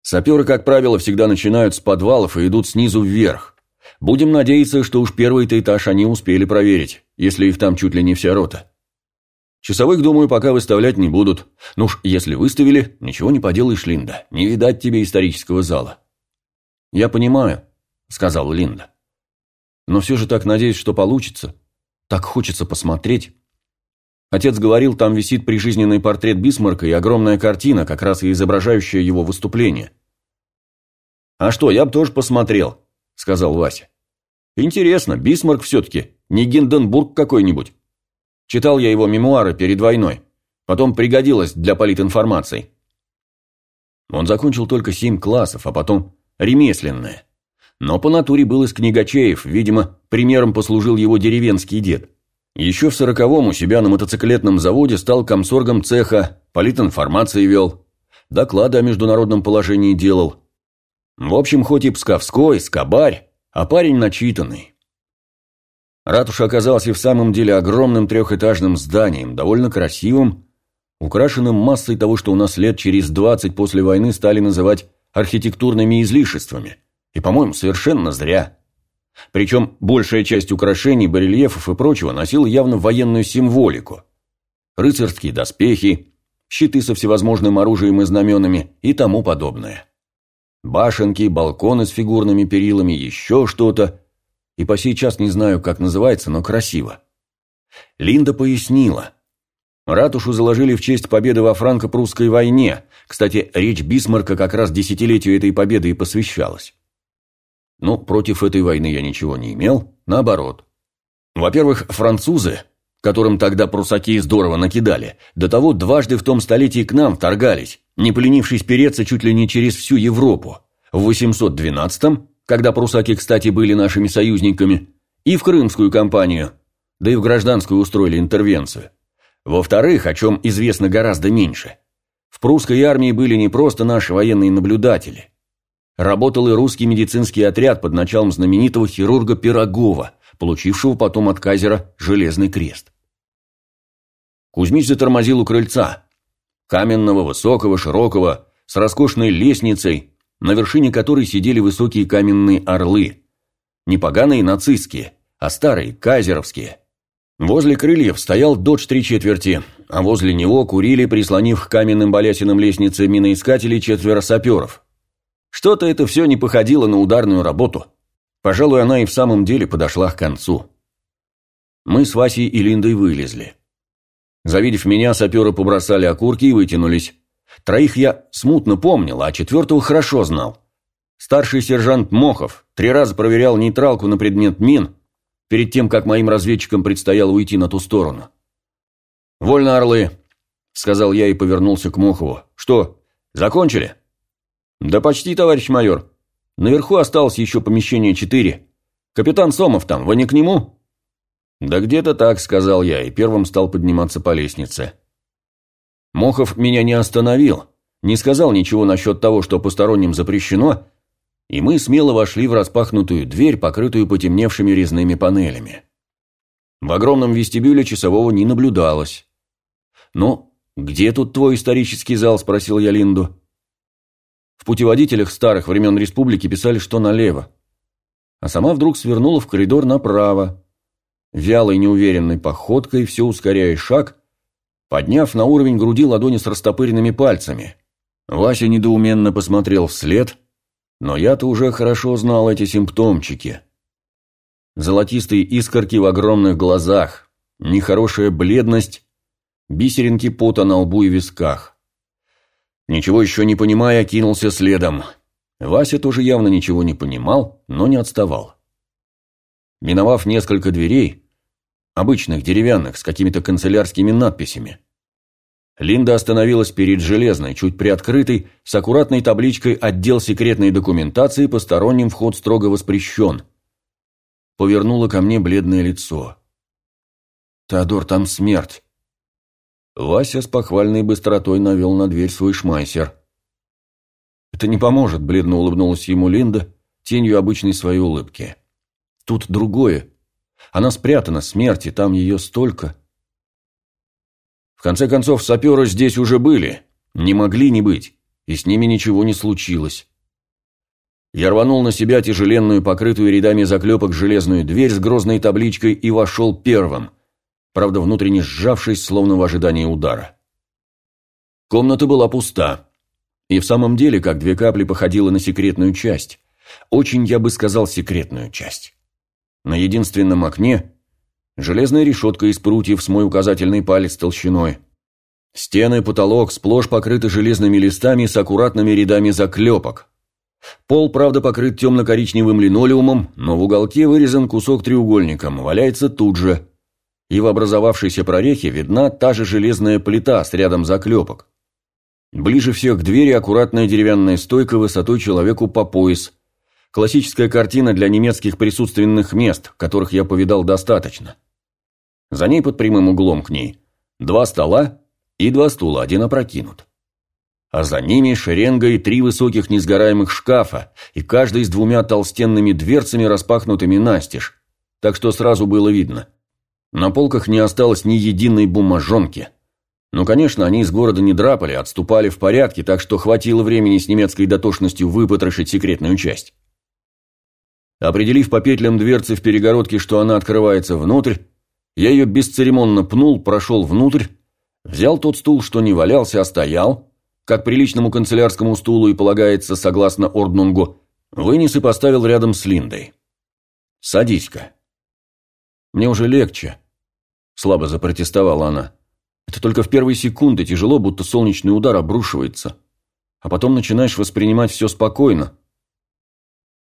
«Саперы, как правило, всегда начинают с подвалов и идут снизу вверх. Будем надеяться, что уж первый-то этаж они успели проверить, если их там чуть ли не вся рота. Часовых, думаю, пока выставлять не будут. Ну уж, если выставили, ничего не поделаешь, Линда. Не видать тебе исторического зала. Я понимаю, сказал Линда. Но все же так надеюсь, что получится. Так хочется посмотреть. Отец говорил, там висит прижизненный портрет Бисмарка и огромная картина, как раз и изображающая его выступление. «А что, я бы тоже посмотрел», — сказал Вася. «Интересно, Бисмарк все-таки, не Гинденбург какой-нибудь». Читал я его мемуары перед войной. Потом пригодилось для политинформации. Он закончил только семь классов, а потом ремесленное. Но по натуре был из книгачеев, видимо, примером послужил его деревенский дед. Еще в сороковом у себя на мотоциклетном заводе стал комсоргом цеха, политинформации вел, доклады о международном положении делал. В общем, хоть и псковской, скобарь, а парень начитанный. Ратуша оказалась и в самом деле огромным трехэтажным зданием, довольно красивым, украшенным массой того, что у нас лет через двадцать после войны стали называть архитектурными излишествами. И, по-моему, совершенно зря. Причем большая часть украшений, барельефов и прочего носила явно военную символику. Рыцарские доспехи, щиты со всевозможным оружием и знаменами и тому подобное. Башенки, балконы с фигурными перилами, еще что-то, и по сей час не знаю, как называется, но красиво. Линда пояснила. Ратушу заложили в честь победы во франко-прусской войне. Кстати, речь Бисмарка как раз десятилетию этой победы и посвящалась. Ну, против этой войны я ничего не имел, наоборот. Во-первых, французы, которым тогда прусаки здорово накидали, до того дважды в том столетии к нам вторгались, не поленившись переться чуть ли не через всю Европу. В 812-м, когда прусаки, кстати, были нашими союзниками, и в Крымскую кампанию, да и в гражданскую устроили интервенцию. Во-вторых, о чем известно гораздо меньше, в прусской армии были не просто наши военные наблюдатели. Работал и русский медицинский отряд под началом знаменитого хирурга Пирогова, получившего потом от Кайзера Железный Крест. Кузьмич затормозил у крыльца. Каменного, высокого, широкого, с роскошной лестницей, на вершине которой сидели высокие каменные орлы. Не поганые нацистские, а старые, кайзеровские. Возле крыльев стоял додж три четверти, а возле него курили, прислонив к каменным балясинам лестницы миноискатели четверо саперов. Что-то это все не походило на ударную работу. Пожалуй, она и в самом деле подошла к концу. Мы с Васей и Линдой вылезли. Завидев меня, саперы побросали окурки и вытянулись. Троих я смутно помнил, а четвертого хорошо знал. Старший сержант Мохов три раза проверял нейтралку на предмет мин, перед тем, как моим разведчикам предстояло уйти на ту сторону. «Вольно, орлы», — сказал я и повернулся к Мохову. «Что, закончили?» «Да почти, товарищ майор. Наверху осталось еще помещение четыре. Капитан Сомов там, вы не к нему?» «Да где-то так», — сказал я, и первым стал подниматься по лестнице. Мохов меня не остановил, не сказал ничего насчет того, что посторонним запрещено, и мы смело вошли в распахнутую дверь, покрытую потемневшими резными панелями. В огромном вестибюле часового не наблюдалось. «Ну, где тут твой исторический зал?» – спросил я Линду. В путеводителях старых времен республики писали, что налево. А сама вдруг свернула в коридор направо. Вялой неуверенной походкой, все ускоряя шаг, подняв на уровень груди ладони с растопыренными пальцами. Вася недоуменно посмотрел вслед, но я-то уже хорошо знал эти симптомчики. Золотистые искорки в огромных глазах, нехорошая бледность, бисеринки пота на лбу и висках. Ничего еще не понимая, кинулся следом. Вася тоже явно ничего не понимал, но не отставал. Миновав несколько дверей, обычных деревянных, с какими-то канцелярскими надписями, Линда остановилась перед железной, чуть приоткрытой, с аккуратной табличкой «Отдел секретной документации, посторонним вход строго воспрещен». Повернула ко мне бледное лицо. «Теодор, там смерть. Вася с похвальной быстротой навел на дверь свой шмайсер. «Это не поможет», – бледно улыбнулась ему Линда, тенью обычной своей улыбки. «Тут другое. Она спрятана, смерти, там ее столько». В конце концов, саперы здесь уже были, не могли не быть, и с ними ничего не случилось. Я рванул на себя тяжеленную, покрытую рядами заклепок железную дверь с грозной табличкой и вошел первым – правда, внутренне сжавшись, словно в ожидании удара. Комната была пуста. И в самом деле, как две капли, походила на секретную часть. Очень, я бы сказал, секретную часть. На единственном окне железная решетка из прутьев с мой указательный палец толщиной. Стены, потолок сплошь покрыты железными листами с аккуратными рядами заклепок. Пол, правда, покрыт темно-коричневым линолеумом, но в уголке вырезан кусок треугольником, валяется тут же, и в образовавшейся прорехе видна та же железная плита с рядом заклепок. Ближе всех к двери аккуратная деревянная стойка высотой человеку по пояс. Классическая картина для немецких присутственных мест, которых я повидал достаточно. За ней под прямым углом к ней два стола и два стула, один опрокинут. А за ними шеренгой три высоких несгораемых шкафа, и каждый с двумя толстенными дверцами, распахнутыми настежь, так что сразу было видно – на полках не осталось ни единой бумажонки. Ну, конечно, они из города не драпали, отступали в порядке, так что хватило времени с немецкой дотошностью выпотрошить секретную часть. Определив по петлям дверцы в перегородке, что она открывается внутрь, я ее бесцеремонно пнул, прошел внутрь, взял тот стул, что не валялся, а стоял, как приличному канцелярскому стулу и полагается согласно Орднунгу, вынес и поставил рядом с Линдой. «Садись-ка». Мне уже легче. Слабо запротестовала она. Это только в первые секунды тяжело, будто солнечный удар обрушивается. А потом начинаешь воспринимать все спокойно.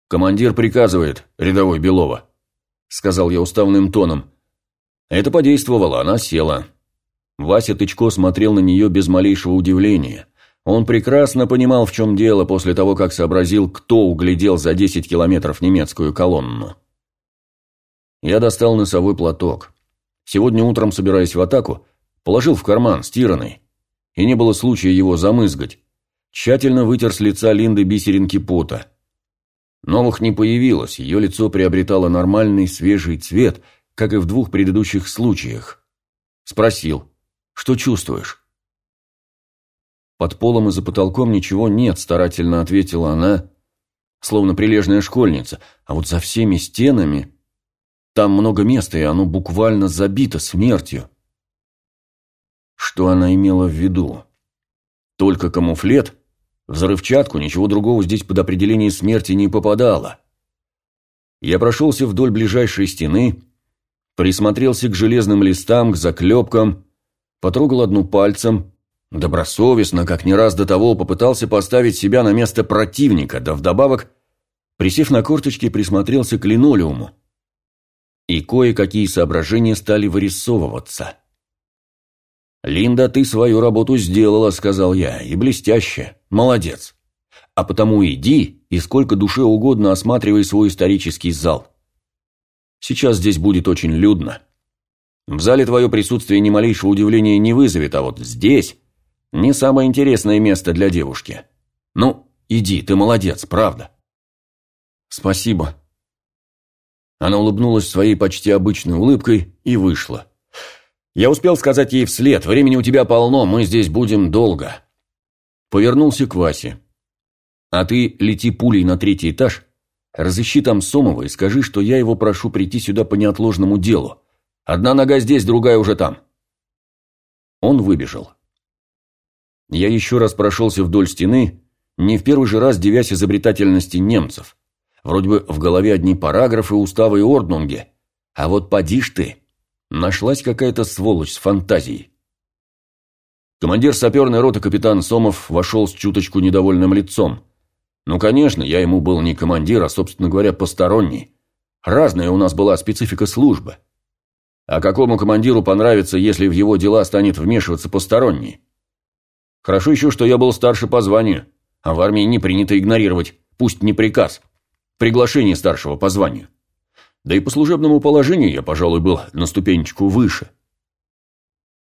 Командир приказывает, рядовой Белова. сказал я уставным тоном. Это подействовало, она села. Вася Тычко смотрел на нее без малейшего удивления. Он прекрасно понимал, в чем дело, после того, как сообразил, кто углядел за 10 километров немецкую колонну. Я достал носовой платок. Сегодня утром, собираясь в атаку, положил в карман, стиранный, и не было случая его замызгать. Тщательно вытер с лица Линды бисеринки пота. Новых не появилось, ее лицо приобретало нормальный свежий цвет, как и в двух предыдущих случаях. Спросил, что чувствуешь? Под полом и за потолком ничего нет, старательно ответила она, словно прилежная школьница, а вот за всеми стенами там много места, и оно буквально забито смертью. Что она имела в виду? Только камуфлет? Взрывчатку, ничего другого здесь под определение смерти не попадало. Я прошелся вдоль ближайшей стены, присмотрелся к железным листам, к заклепкам, потрогал одну пальцем, добросовестно, как не раз до того, попытался поставить себя на место противника, да вдобавок, присев на корточки, присмотрелся к линолеуму и кое-какие соображения стали вырисовываться. «Линда, ты свою работу сделала», — сказал я, — «и блестяще. Молодец. А потому иди и сколько душе угодно осматривай свой исторический зал. Сейчас здесь будет очень людно. В зале твое присутствие ни малейшего удивления не вызовет, а вот здесь не самое интересное место для девушки. Ну, иди, ты молодец, правда». «Спасибо», она улыбнулась своей почти обычной улыбкой и вышла. Я успел сказать ей вслед, времени у тебя полно, мы здесь будем долго. Повернулся к Васе. А ты лети пулей на третий этаж, разыщи там Сомова и скажи, что я его прошу прийти сюда по неотложному делу. Одна нога здесь, другая уже там. Он выбежал. Я еще раз прошелся вдоль стены, не в первый же раз девясь изобретательности немцев. Вроде бы в голове одни параграфы, уставы и орднунги. А вот поди ж ты. Нашлась какая-то сволочь с фантазией. Командир саперной роты капитан Сомов вошел с чуточку недовольным лицом. Ну, конечно, я ему был не командир, а, собственно говоря, посторонний. Разная у нас была специфика службы. А какому командиру понравится, если в его дела станет вмешиваться посторонний? Хорошо еще, что я был старше по званию, а в армии не принято игнорировать, пусть не приказ, приглашение старшего по званию. Да и по служебному положению я, пожалуй, был на ступенечку выше.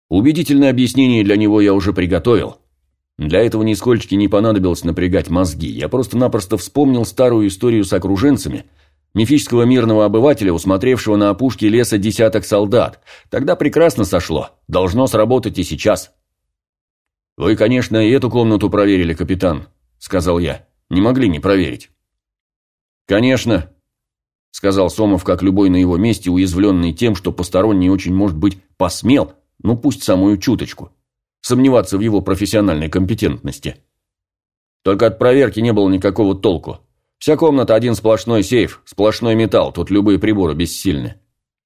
Убедительное объяснение для него я уже приготовил. Для этого нисколько не понадобилось напрягать мозги. Я просто-напросто вспомнил старую историю с окруженцами, мифического мирного обывателя, усмотревшего на опушке леса десяток солдат. Тогда прекрасно сошло. Должно сработать и сейчас. «Вы, конечно, и эту комнату проверили, капитан», — сказал я. «Не могли не проверить». «Конечно», – сказал Сомов, как любой на его месте, уязвленный тем, что посторонний очень, может быть, посмел, ну пусть самую чуточку, сомневаться в его профессиональной компетентности. Только от проверки не было никакого толку. Вся комната один сплошной сейф, сплошной металл, тут любые приборы бессильны.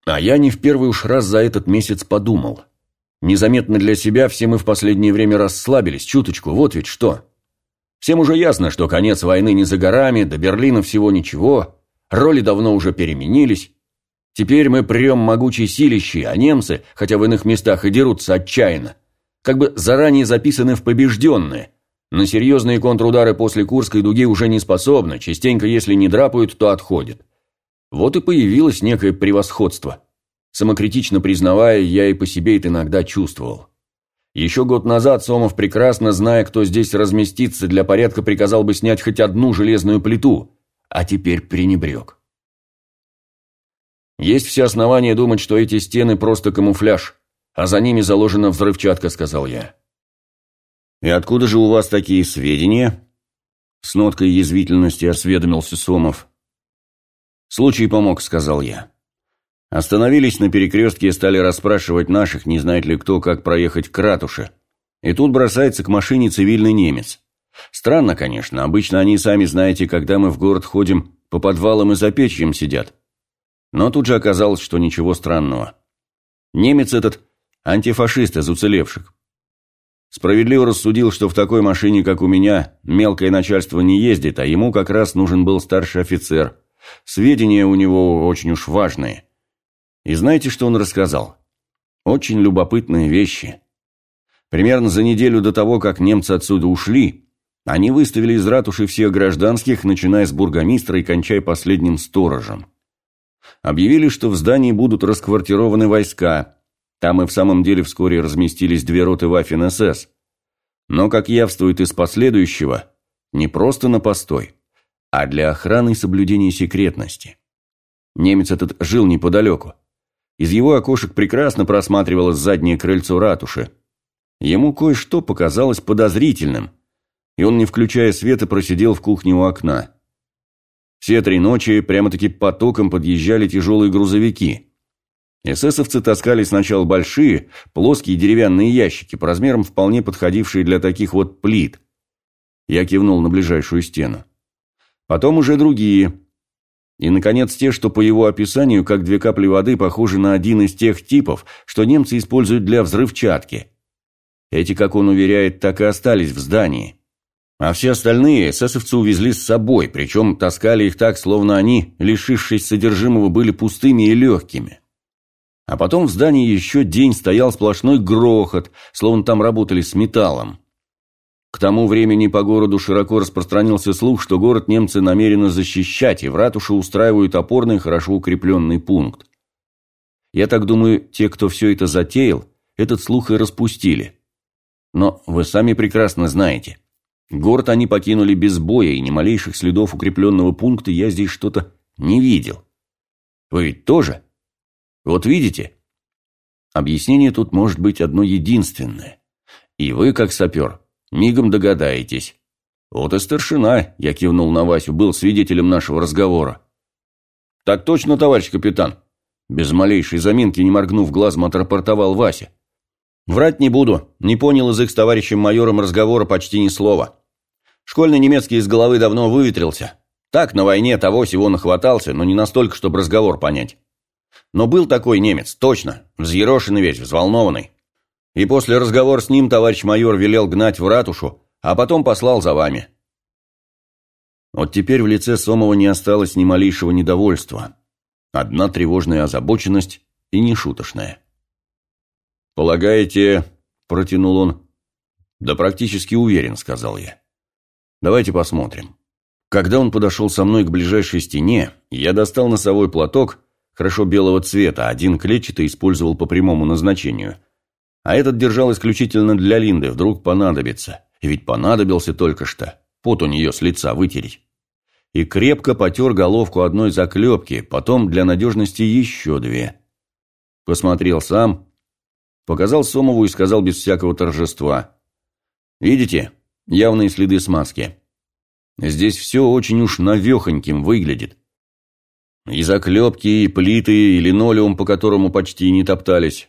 А я не в первый уж раз за этот месяц подумал. Незаметно для себя все мы в последнее время расслабились, чуточку, вот ведь что. Всем уже ясно, что конец войны не за горами, до Берлина всего ничего, роли давно уже переменились. Теперь мы прем могучей силищей, а немцы, хотя в иных местах и дерутся отчаянно, как бы заранее записаны в побежденные. На серьезные контрудары после Курской дуги уже не способны, частенько, если не драпают, то отходят. Вот и появилось некое превосходство. Самокритично признавая, я и по себе это иногда чувствовал. Еще год назад Сомов, прекрасно зная, кто здесь разместится, для порядка приказал бы снять хоть одну железную плиту, а теперь пренебрег. «Есть все основания думать, что эти стены просто камуфляж, а за ними заложена взрывчатка», — сказал я. «И откуда же у вас такие сведения?» С ноткой язвительности осведомился Сомов. «Случай помог», — сказал я. Остановились на перекрестке и стали расспрашивать наших, не знает ли кто, как проехать к ратуше. И тут бросается к машине цивильный немец. Странно, конечно, обычно они, сами знаете, когда мы в город ходим, по подвалам и за печьем сидят. Но тут же оказалось, что ничего странного. Немец этот – антифашист из уцелевших. Справедливо рассудил, что в такой машине, как у меня, мелкое начальство не ездит, а ему как раз нужен был старший офицер, Сведения у него очень уж важные. И знаете, что он рассказал? Очень любопытные вещи. Примерно за неделю до того, как немцы отсюда ушли, они выставили из ратуши всех гражданских, начиная с бургомистра и кончая последним сторожем. Объявили, что в здании будут расквартированы войска. Там и в самом деле вскоре разместились две роты Ваффен-СС. Но, как явствует из последующего, не просто на постой, а для охраны и соблюдения секретности. Немец этот жил неподалеку. Из его окошек прекрасно просматривалось заднее крыльцо ратуши. Ему кое-что показалось подозрительным, и он, не включая света, просидел в кухне у окна. Все три ночи прямо-таки потоком подъезжали тяжелые грузовики. Эсэсовцы таскали сначала большие, плоские деревянные ящики, по размерам вполне подходившие для таких вот плит. Я кивнул на ближайшую стену. Потом уже другие. И, наконец, те, что по его описанию, как две капли воды, похожи на один из тех типов, что немцы используют для взрывчатки. Эти, как он уверяет, так и остались в здании. А все остальные эсэсовцы увезли с собой, причем таскали их так, словно они, лишившись содержимого, были пустыми и легкими. А потом в здании еще день стоял сплошной грохот, словно там работали с металлом. К тому времени по городу широко распространился слух, что город немцы намерены защищать, и в ратуше устраивают опорный, хорошо укрепленный пункт. Я так думаю, те, кто все это затеял, этот слух и распустили. Но вы сами прекрасно знаете – Город они покинули без боя, и ни малейших следов укрепленного пункта я здесь что-то не видел. Вы ведь тоже? Вот видите? Объяснение тут может быть одно единственное. И вы, как сапер, мигом догадаетесь. Вот и старшина, я кивнул на Васю, был свидетелем нашего разговора. Так точно, товарищ капитан. Без малейшей заминки, не моргнув глазом, отрапортовал Вася. Врать не буду, не понял из их с товарищем майором разговора почти ни слова. Школьный немецкий из головы давно выветрился. Так, на войне того всего нахватался, но не настолько, чтобы разговор понять. Но был такой немец, точно, взъерошенный весь, взволнованный. И после разговора с ним товарищ майор велел гнать в ратушу, а потом послал за вами. Вот теперь в лице Сомова не осталось ни малейшего недовольства. Одна тревожная озабоченность и нешуточная. «Полагаете...» – протянул он. «Да практически уверен», – сказал я. Давайте посмотрим. Когда он подошел со мной к ближайшей стене, я достал носовой платок, хорошо белого цвета, один клетчатый использовал по прямому назначению. А этот держал исключительно для Линды, вдруг понадобится. И ведь понадобился только что. Пот у нее с лица вытереть. И крепко потер головку одной заклепки, потом для надежности еще две. Посмотрел сам, показал Сомову и сказал без всякого торжества. «Видите, Явные следы смазки. Здесь все очень уж навехоньким выглядит. И заклепки, и плиты, и линолеум, по которому почти не топтались.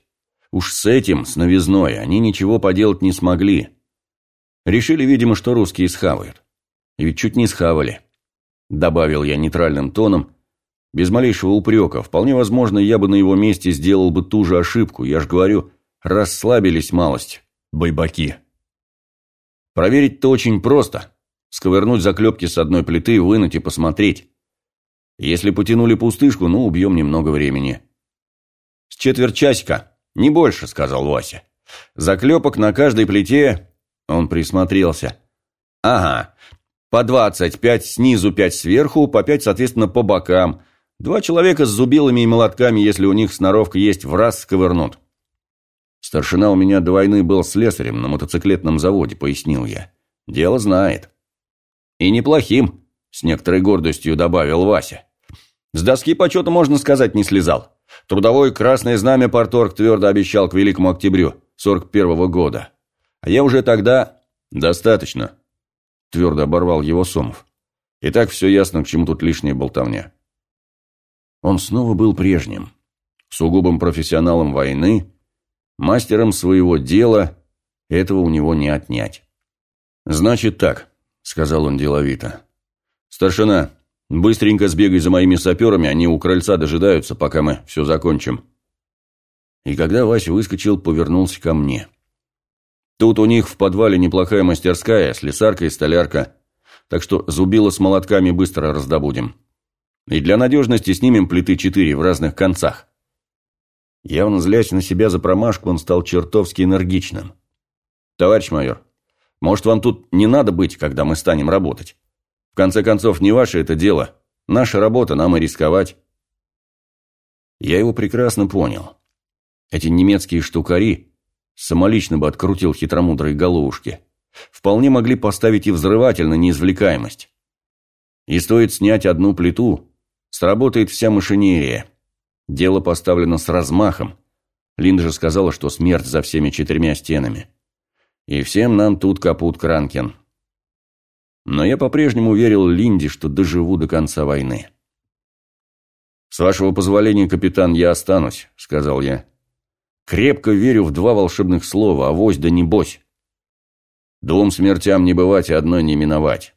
Уж с этим, с новизной, они ничего поделать не смогли. Решили, видимо, что русские схавают. И ведь чуть не схавали. Добавил я нейтральным тоном, без малейшего упрека. Вполне возможно, я бы на его месте сделал бы ту же ошибку. Я ж говорю, расслабились малость, байбаки. Проверить-то очень просто. Сковырнуть заклепки с одной плиты, вынуть и посмотреть. Если потянули пустышку, ну, убьем немного времени. С четверть часика, не больше, сказал Вася. Заклепок на каждой плите... Он присмотрелся. Ага, по двадцать, пять снизу, пять сверху, по пять, соответственно, по бокам. Два человека с зубилами и молотками, если у них сноровка есть, в раз сковырнут. Старшина у меня до войны был слесарем на мотоциклетном заводе, пояснил я. Дело знает. И неплохим, с некоторой гордостью добавил Вася. С доски почета, можно сказать, не слезал. Трудовое красное знамя Порторг твердо обещал к Великому Октябрю 41 -го года. А я уже тогда... Достаточно. Твердо оборвал его Сомов. И так все ясно, к чему тут лишняя болтовня. Он снова был прежним. Сугубым профессионалом войны, Мастером своего дела этого у него не отнять. «Значит так», — сказал он деловито. «Старшина, быстренько сбегай за моими саперами, они у крыльца дожидаются, пока мы все закончим». И когда Вася выскочил, повернулся ко мне. «Тут у них в подвале неплохая мастерская, слесарка и столярка, так что зубило с молотками быстро раздобудем. И для надежности снимем плиты четыре в разных концах. Явно злясь на себя за промашку, он стал чертовски энергичным. «Товарищ майор, может, вам тут не надо быть, когда мы станем работать? В конце концов, не ваше это дело. Наша работа, нам и рисковать». Я его прекрасно понял. Эти немецкие штукари самолично бы открутил хитромудрые головушки. Вполне могли поставить и взрыватель на неизвлекаемость. И стоит снять одну плиту, сработает вся машинерия. Дело поставлено с размахом. Линда же сказала, что смерть за всеми четырьмя стенами. И всем нам тут капут Кранкен. Но я по-прежнему верил Линде, что доживу до конца войны. «С вашего позволения, капитан, я останусь», — сказал я. «Крепко верю в два волшебных слова, авось да небось. Двум смертям не бывать, и одной не миновать.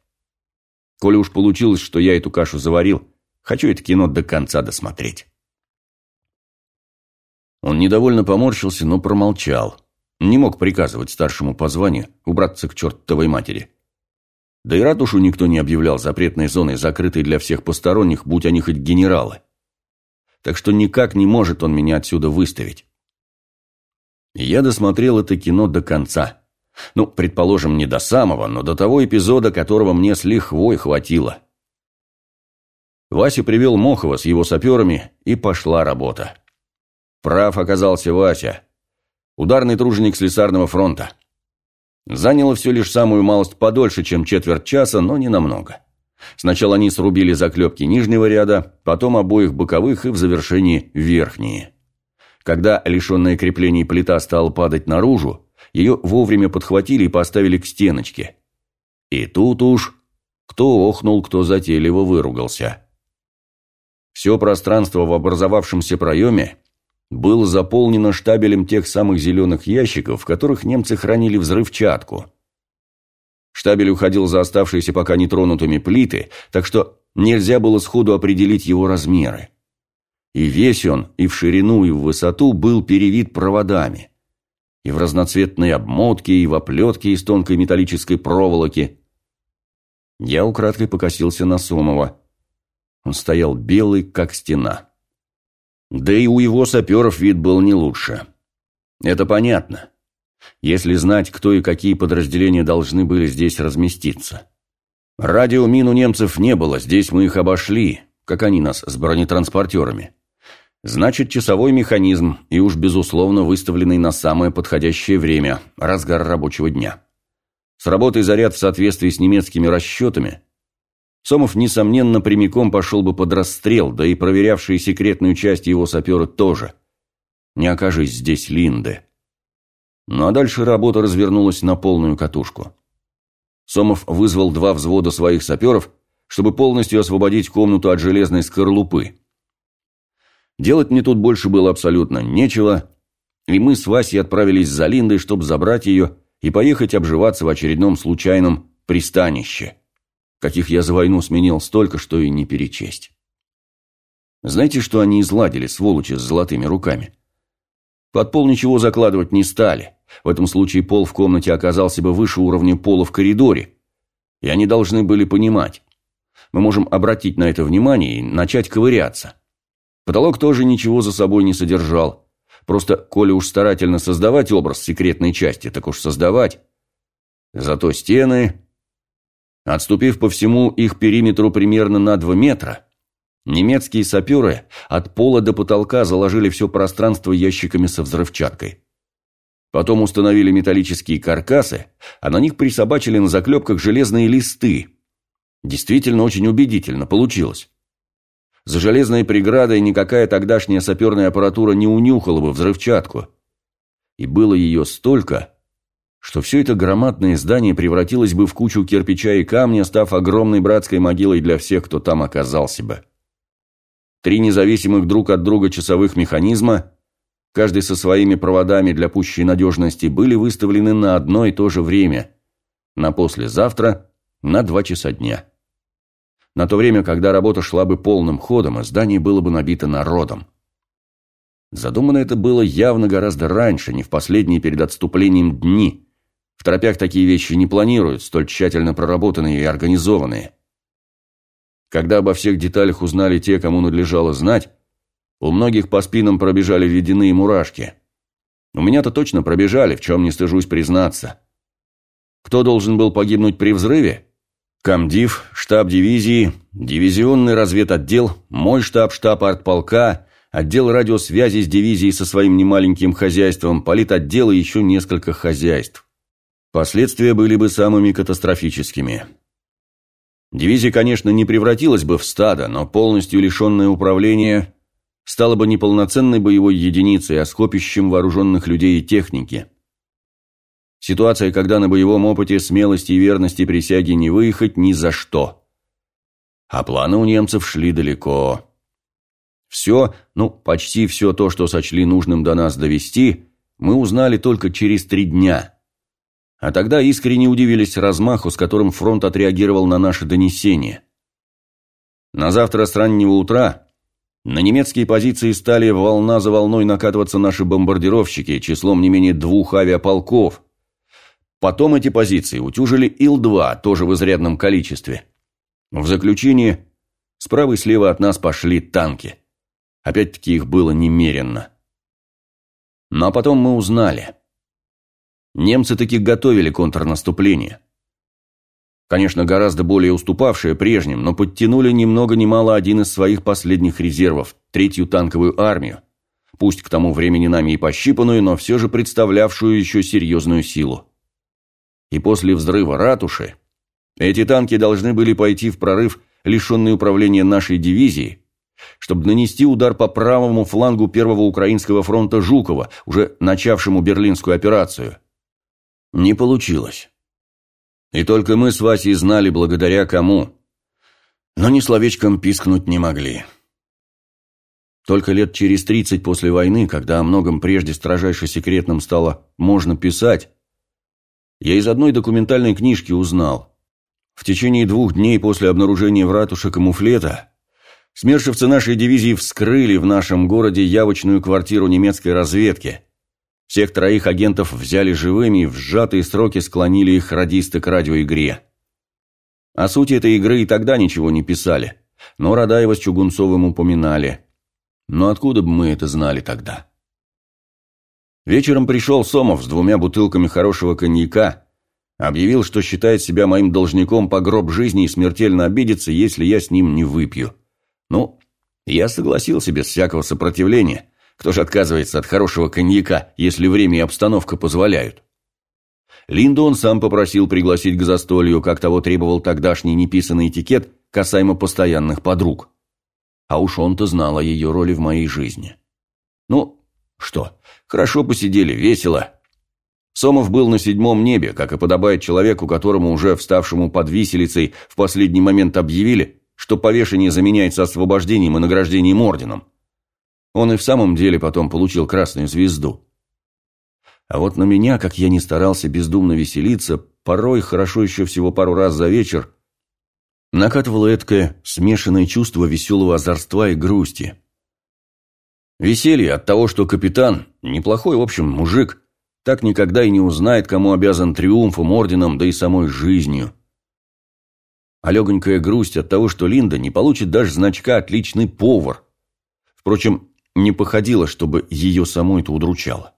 Коли уж получилось, что я эту кашу заварил, хочу это кино до конца досмотреть». Он недовольно поморщился, но промолчал. Не мог приказывать старшему по званию убраться к чертовой матери. Да и ратушу никто не объявлял запретной зоной, закрытой для всех посторонних, будь они хоть генералы так что никак не может он меня отсюда выставить. я досмотрел это кино до конца. Ну, предположим, не до самого, но до того эпизода, которого мне с лихвой хватило. Вася привел Мохова с его саперами, и пошла работа. Прав оказался Вася. Ударный труженик слесарного фронта. Заняло все лишь самую малость подольше, чем четверть часа, но не намного. Сначала они срубили заклепки нижнего ряда, потом обоих боковых и в завершении верхние. Когда лишенная креплений плита стала падать наружу, ее вовремя подхватили и поставили к стеночке. И тут уж кто охнул, кто затейливо выругался. Все пространство в образовавшемся проеме было заполнено штабелем тех самых зеленых ящиков, в которых немцы хранили взрывчатку – Штабель уходил за оставшиеся пока нетронутыми плиты, так что нельзя было сходу определить его размеры. И весь он, и в ширину, и в высоту был перевит проводами. И в разноцветной обмотке, и в оплетке из тонкой металлической проволоки. Я украдкой покосился на Сомова. Он стоял белый, как стена. Да и у его саперов вид был не лучше. Это понятно если знать, кто и какие подразделения должны были здесь разместиться. Радиомин у немцев не было, здесь мы их обошли, как они нас с бронетранспортерами. Значит, часовой механизм, и уж безусловно выставленный на самое подходящее время, разгар рабочего дня. С работой заряд в соответствии с немецкими расчетами. Сомов, несомненно, прямиком пошел бы под расстрел, да и проверявшие секретную часть его саперы тоже. Не окажись здесь Линды. Ну а дальше работа развернулась на полную катушку. Сомов вызвал два взвода своих саперов, чтобы полностью освободить комнату от железной скорлупы. Делать мне тут больше было абсолютно нечего, и мы с Васей отправились за Линдой, чтобы забрать ее и поехать обживаться в очередном случайном пристанище, каких я за войну сменил столько, что и не перечесть. Знаете, что они изладили, сволочи с золотыми руками? Под пол ничего закладывать не стали. В этом случае пол в комнате оказался бы выше уровня пола в коридоре. И они должны были понимать. Мы можем обратить на это внимание и начать ковыряться. Потолок тоже ничего за собой не содержал. Просто, коли уж старательно создавать образ секретной части, так уж создавать. Зато стены... Отступив по всему их периметру примерно на 2 метра, Немецкие саперы от пола до потолка заложили все пространство ящиками со взрывчаткой. Потом установили металлические каркасы, а на них присобачили на заклепках железные листы. Действительно очень убедительно получилось. За железной преградой никакая тогдашняя саперная аппаратура не унюхала бы взрывчатку. И было ее столько, что все это громадное здание превратилось бы в кучу кирпича и камня, став огромной братской могилой для всех, кто там оказался бы. Три независимых друг от друга часовых механизма, каждый со своими проводами для пущей надежности, были выставлены на одно и то же время, на послезавтра, на два часа дня. На то время, когда работа шла бы полным ходом, и здание было бы набито народом. Задумано это было явно гораздо раньше, не в последние перед отступлением дни. В тропях такие вещи не планируют, столь тщательно проработанные и организованные. Когда обо всех деталях узнали те, кому надлежало знать, у многих по спинам пробежали ледяные мурашки. У меня-то точно пробежали, в чем не стыжусь признаться. Кто должен был погибнуть при взрыве? Комдив, штаб дивизии, дивизионный разведотдел, мой штаб, штаб артполка, отдел радиосвязи с дивизией со своим немаленьким хозяйством, политотдел и еще несколько хозяйств. Последствия были бы самыми катастрофическими. Дивизия, конечно, не превратилась бы в стадо, но полностью лишенное управления стала бы неполноценной боевой единицей, а скопищем вооруженных людей и техники. Ситуация, когда на боевом опыте смелости и верности присяги не выехать ни за что. А планы у немцев шли далеко. Все, ну, почти все то, что сочли нужным до нас довести, мы узнали только через три дня. А тогда искренне удивились размаху, с которым фронт отреагировал на наше донесение. На завтра с раннего утра на немецкие позиции стали волна за волной накатываться наши бомбардировщики числом не менее двух авиаполков. Потом эти позиции утюжили Ил-2, тоже в изрядном количестве. В заключение, справа и слева от нас пошли танки. Опять-таки их было немеренно. Но потом мы узнали. Немцы таки готовили контрнаступление. Конечно, гораздо более уступавшие прежним, но подтянули ни много ни мало один из своих последних резервов – третью танковую армию. Пусть к тому времени нами и пощипанную, но все же представлявшую еще серьезную силу. И после взрыва ратуши эти танки должны были пойти в прорыв, лишенный управления нашей дивизии, чтобы нанести удар по правому флангу Первого Украинского фронта Жукова, уже начавшему Берлинскую операцию. Не получилось. И только мы с Васей знали, благодаря кому. Но ни словечком пискнуть не могли. Только лет через тридцать после войны, когда о многом прежде строжайше секретном стало можно писать, я из одной документальной книжки узнал. В течение двух дней после обнаружения в ратуше камуфлета смершевцы нашей дивизии вскрыли в нашем городе явочную квартиру немецкой разведки, всех троих агентов взяли живыми и в сжатые сроки склонили их радисты к радиоигре. О сути этой игры и тогда ничего не писали, но Радаева с Чугунцовым упоминали. Но откуда бы мы это знали тогда? Вечером пришел Сомов с двумя бутылками хорошего коньяка, объявил, что считает себя моим должником по гроб жизни и смертельно обидится, если я с ним не выпью. Ну, я согласился без всякого сопротивления – кто же отказывается от хорошего коньяка, если время и обстановка позволяют? Линду он сам попросил пригласить к застолью, как того требовал тогдашний неписанный этикет касаемо постоянных подруг. А уж он-то знал о ее роли в моей жизни. Ну, что, хорошо посидели, весело. Сомов был на седьмом небе, как и подобает человеку, которому уже вставшему под виселицей в последний момент объявили, что повешение заменяется освобождением и награждением орденом. Он и в самом деле потом получил красную звезду. А вот на меня, как я не старался бездумно веселиться, порой, хорошо еще всего пару раз за вечер, накатывало эткое смешанное чувство веселого озорства и грусти. Веселье от того, что капитан, неплохой, в общем, мужик, так никогда и не узнает, кому обязан триумфом, орденом, да и самой жизнью. А легонькая грусть от того, что Линда не получит даже значка «отличный повар». Впрочем, не походило, чтобы ее самой это удручало.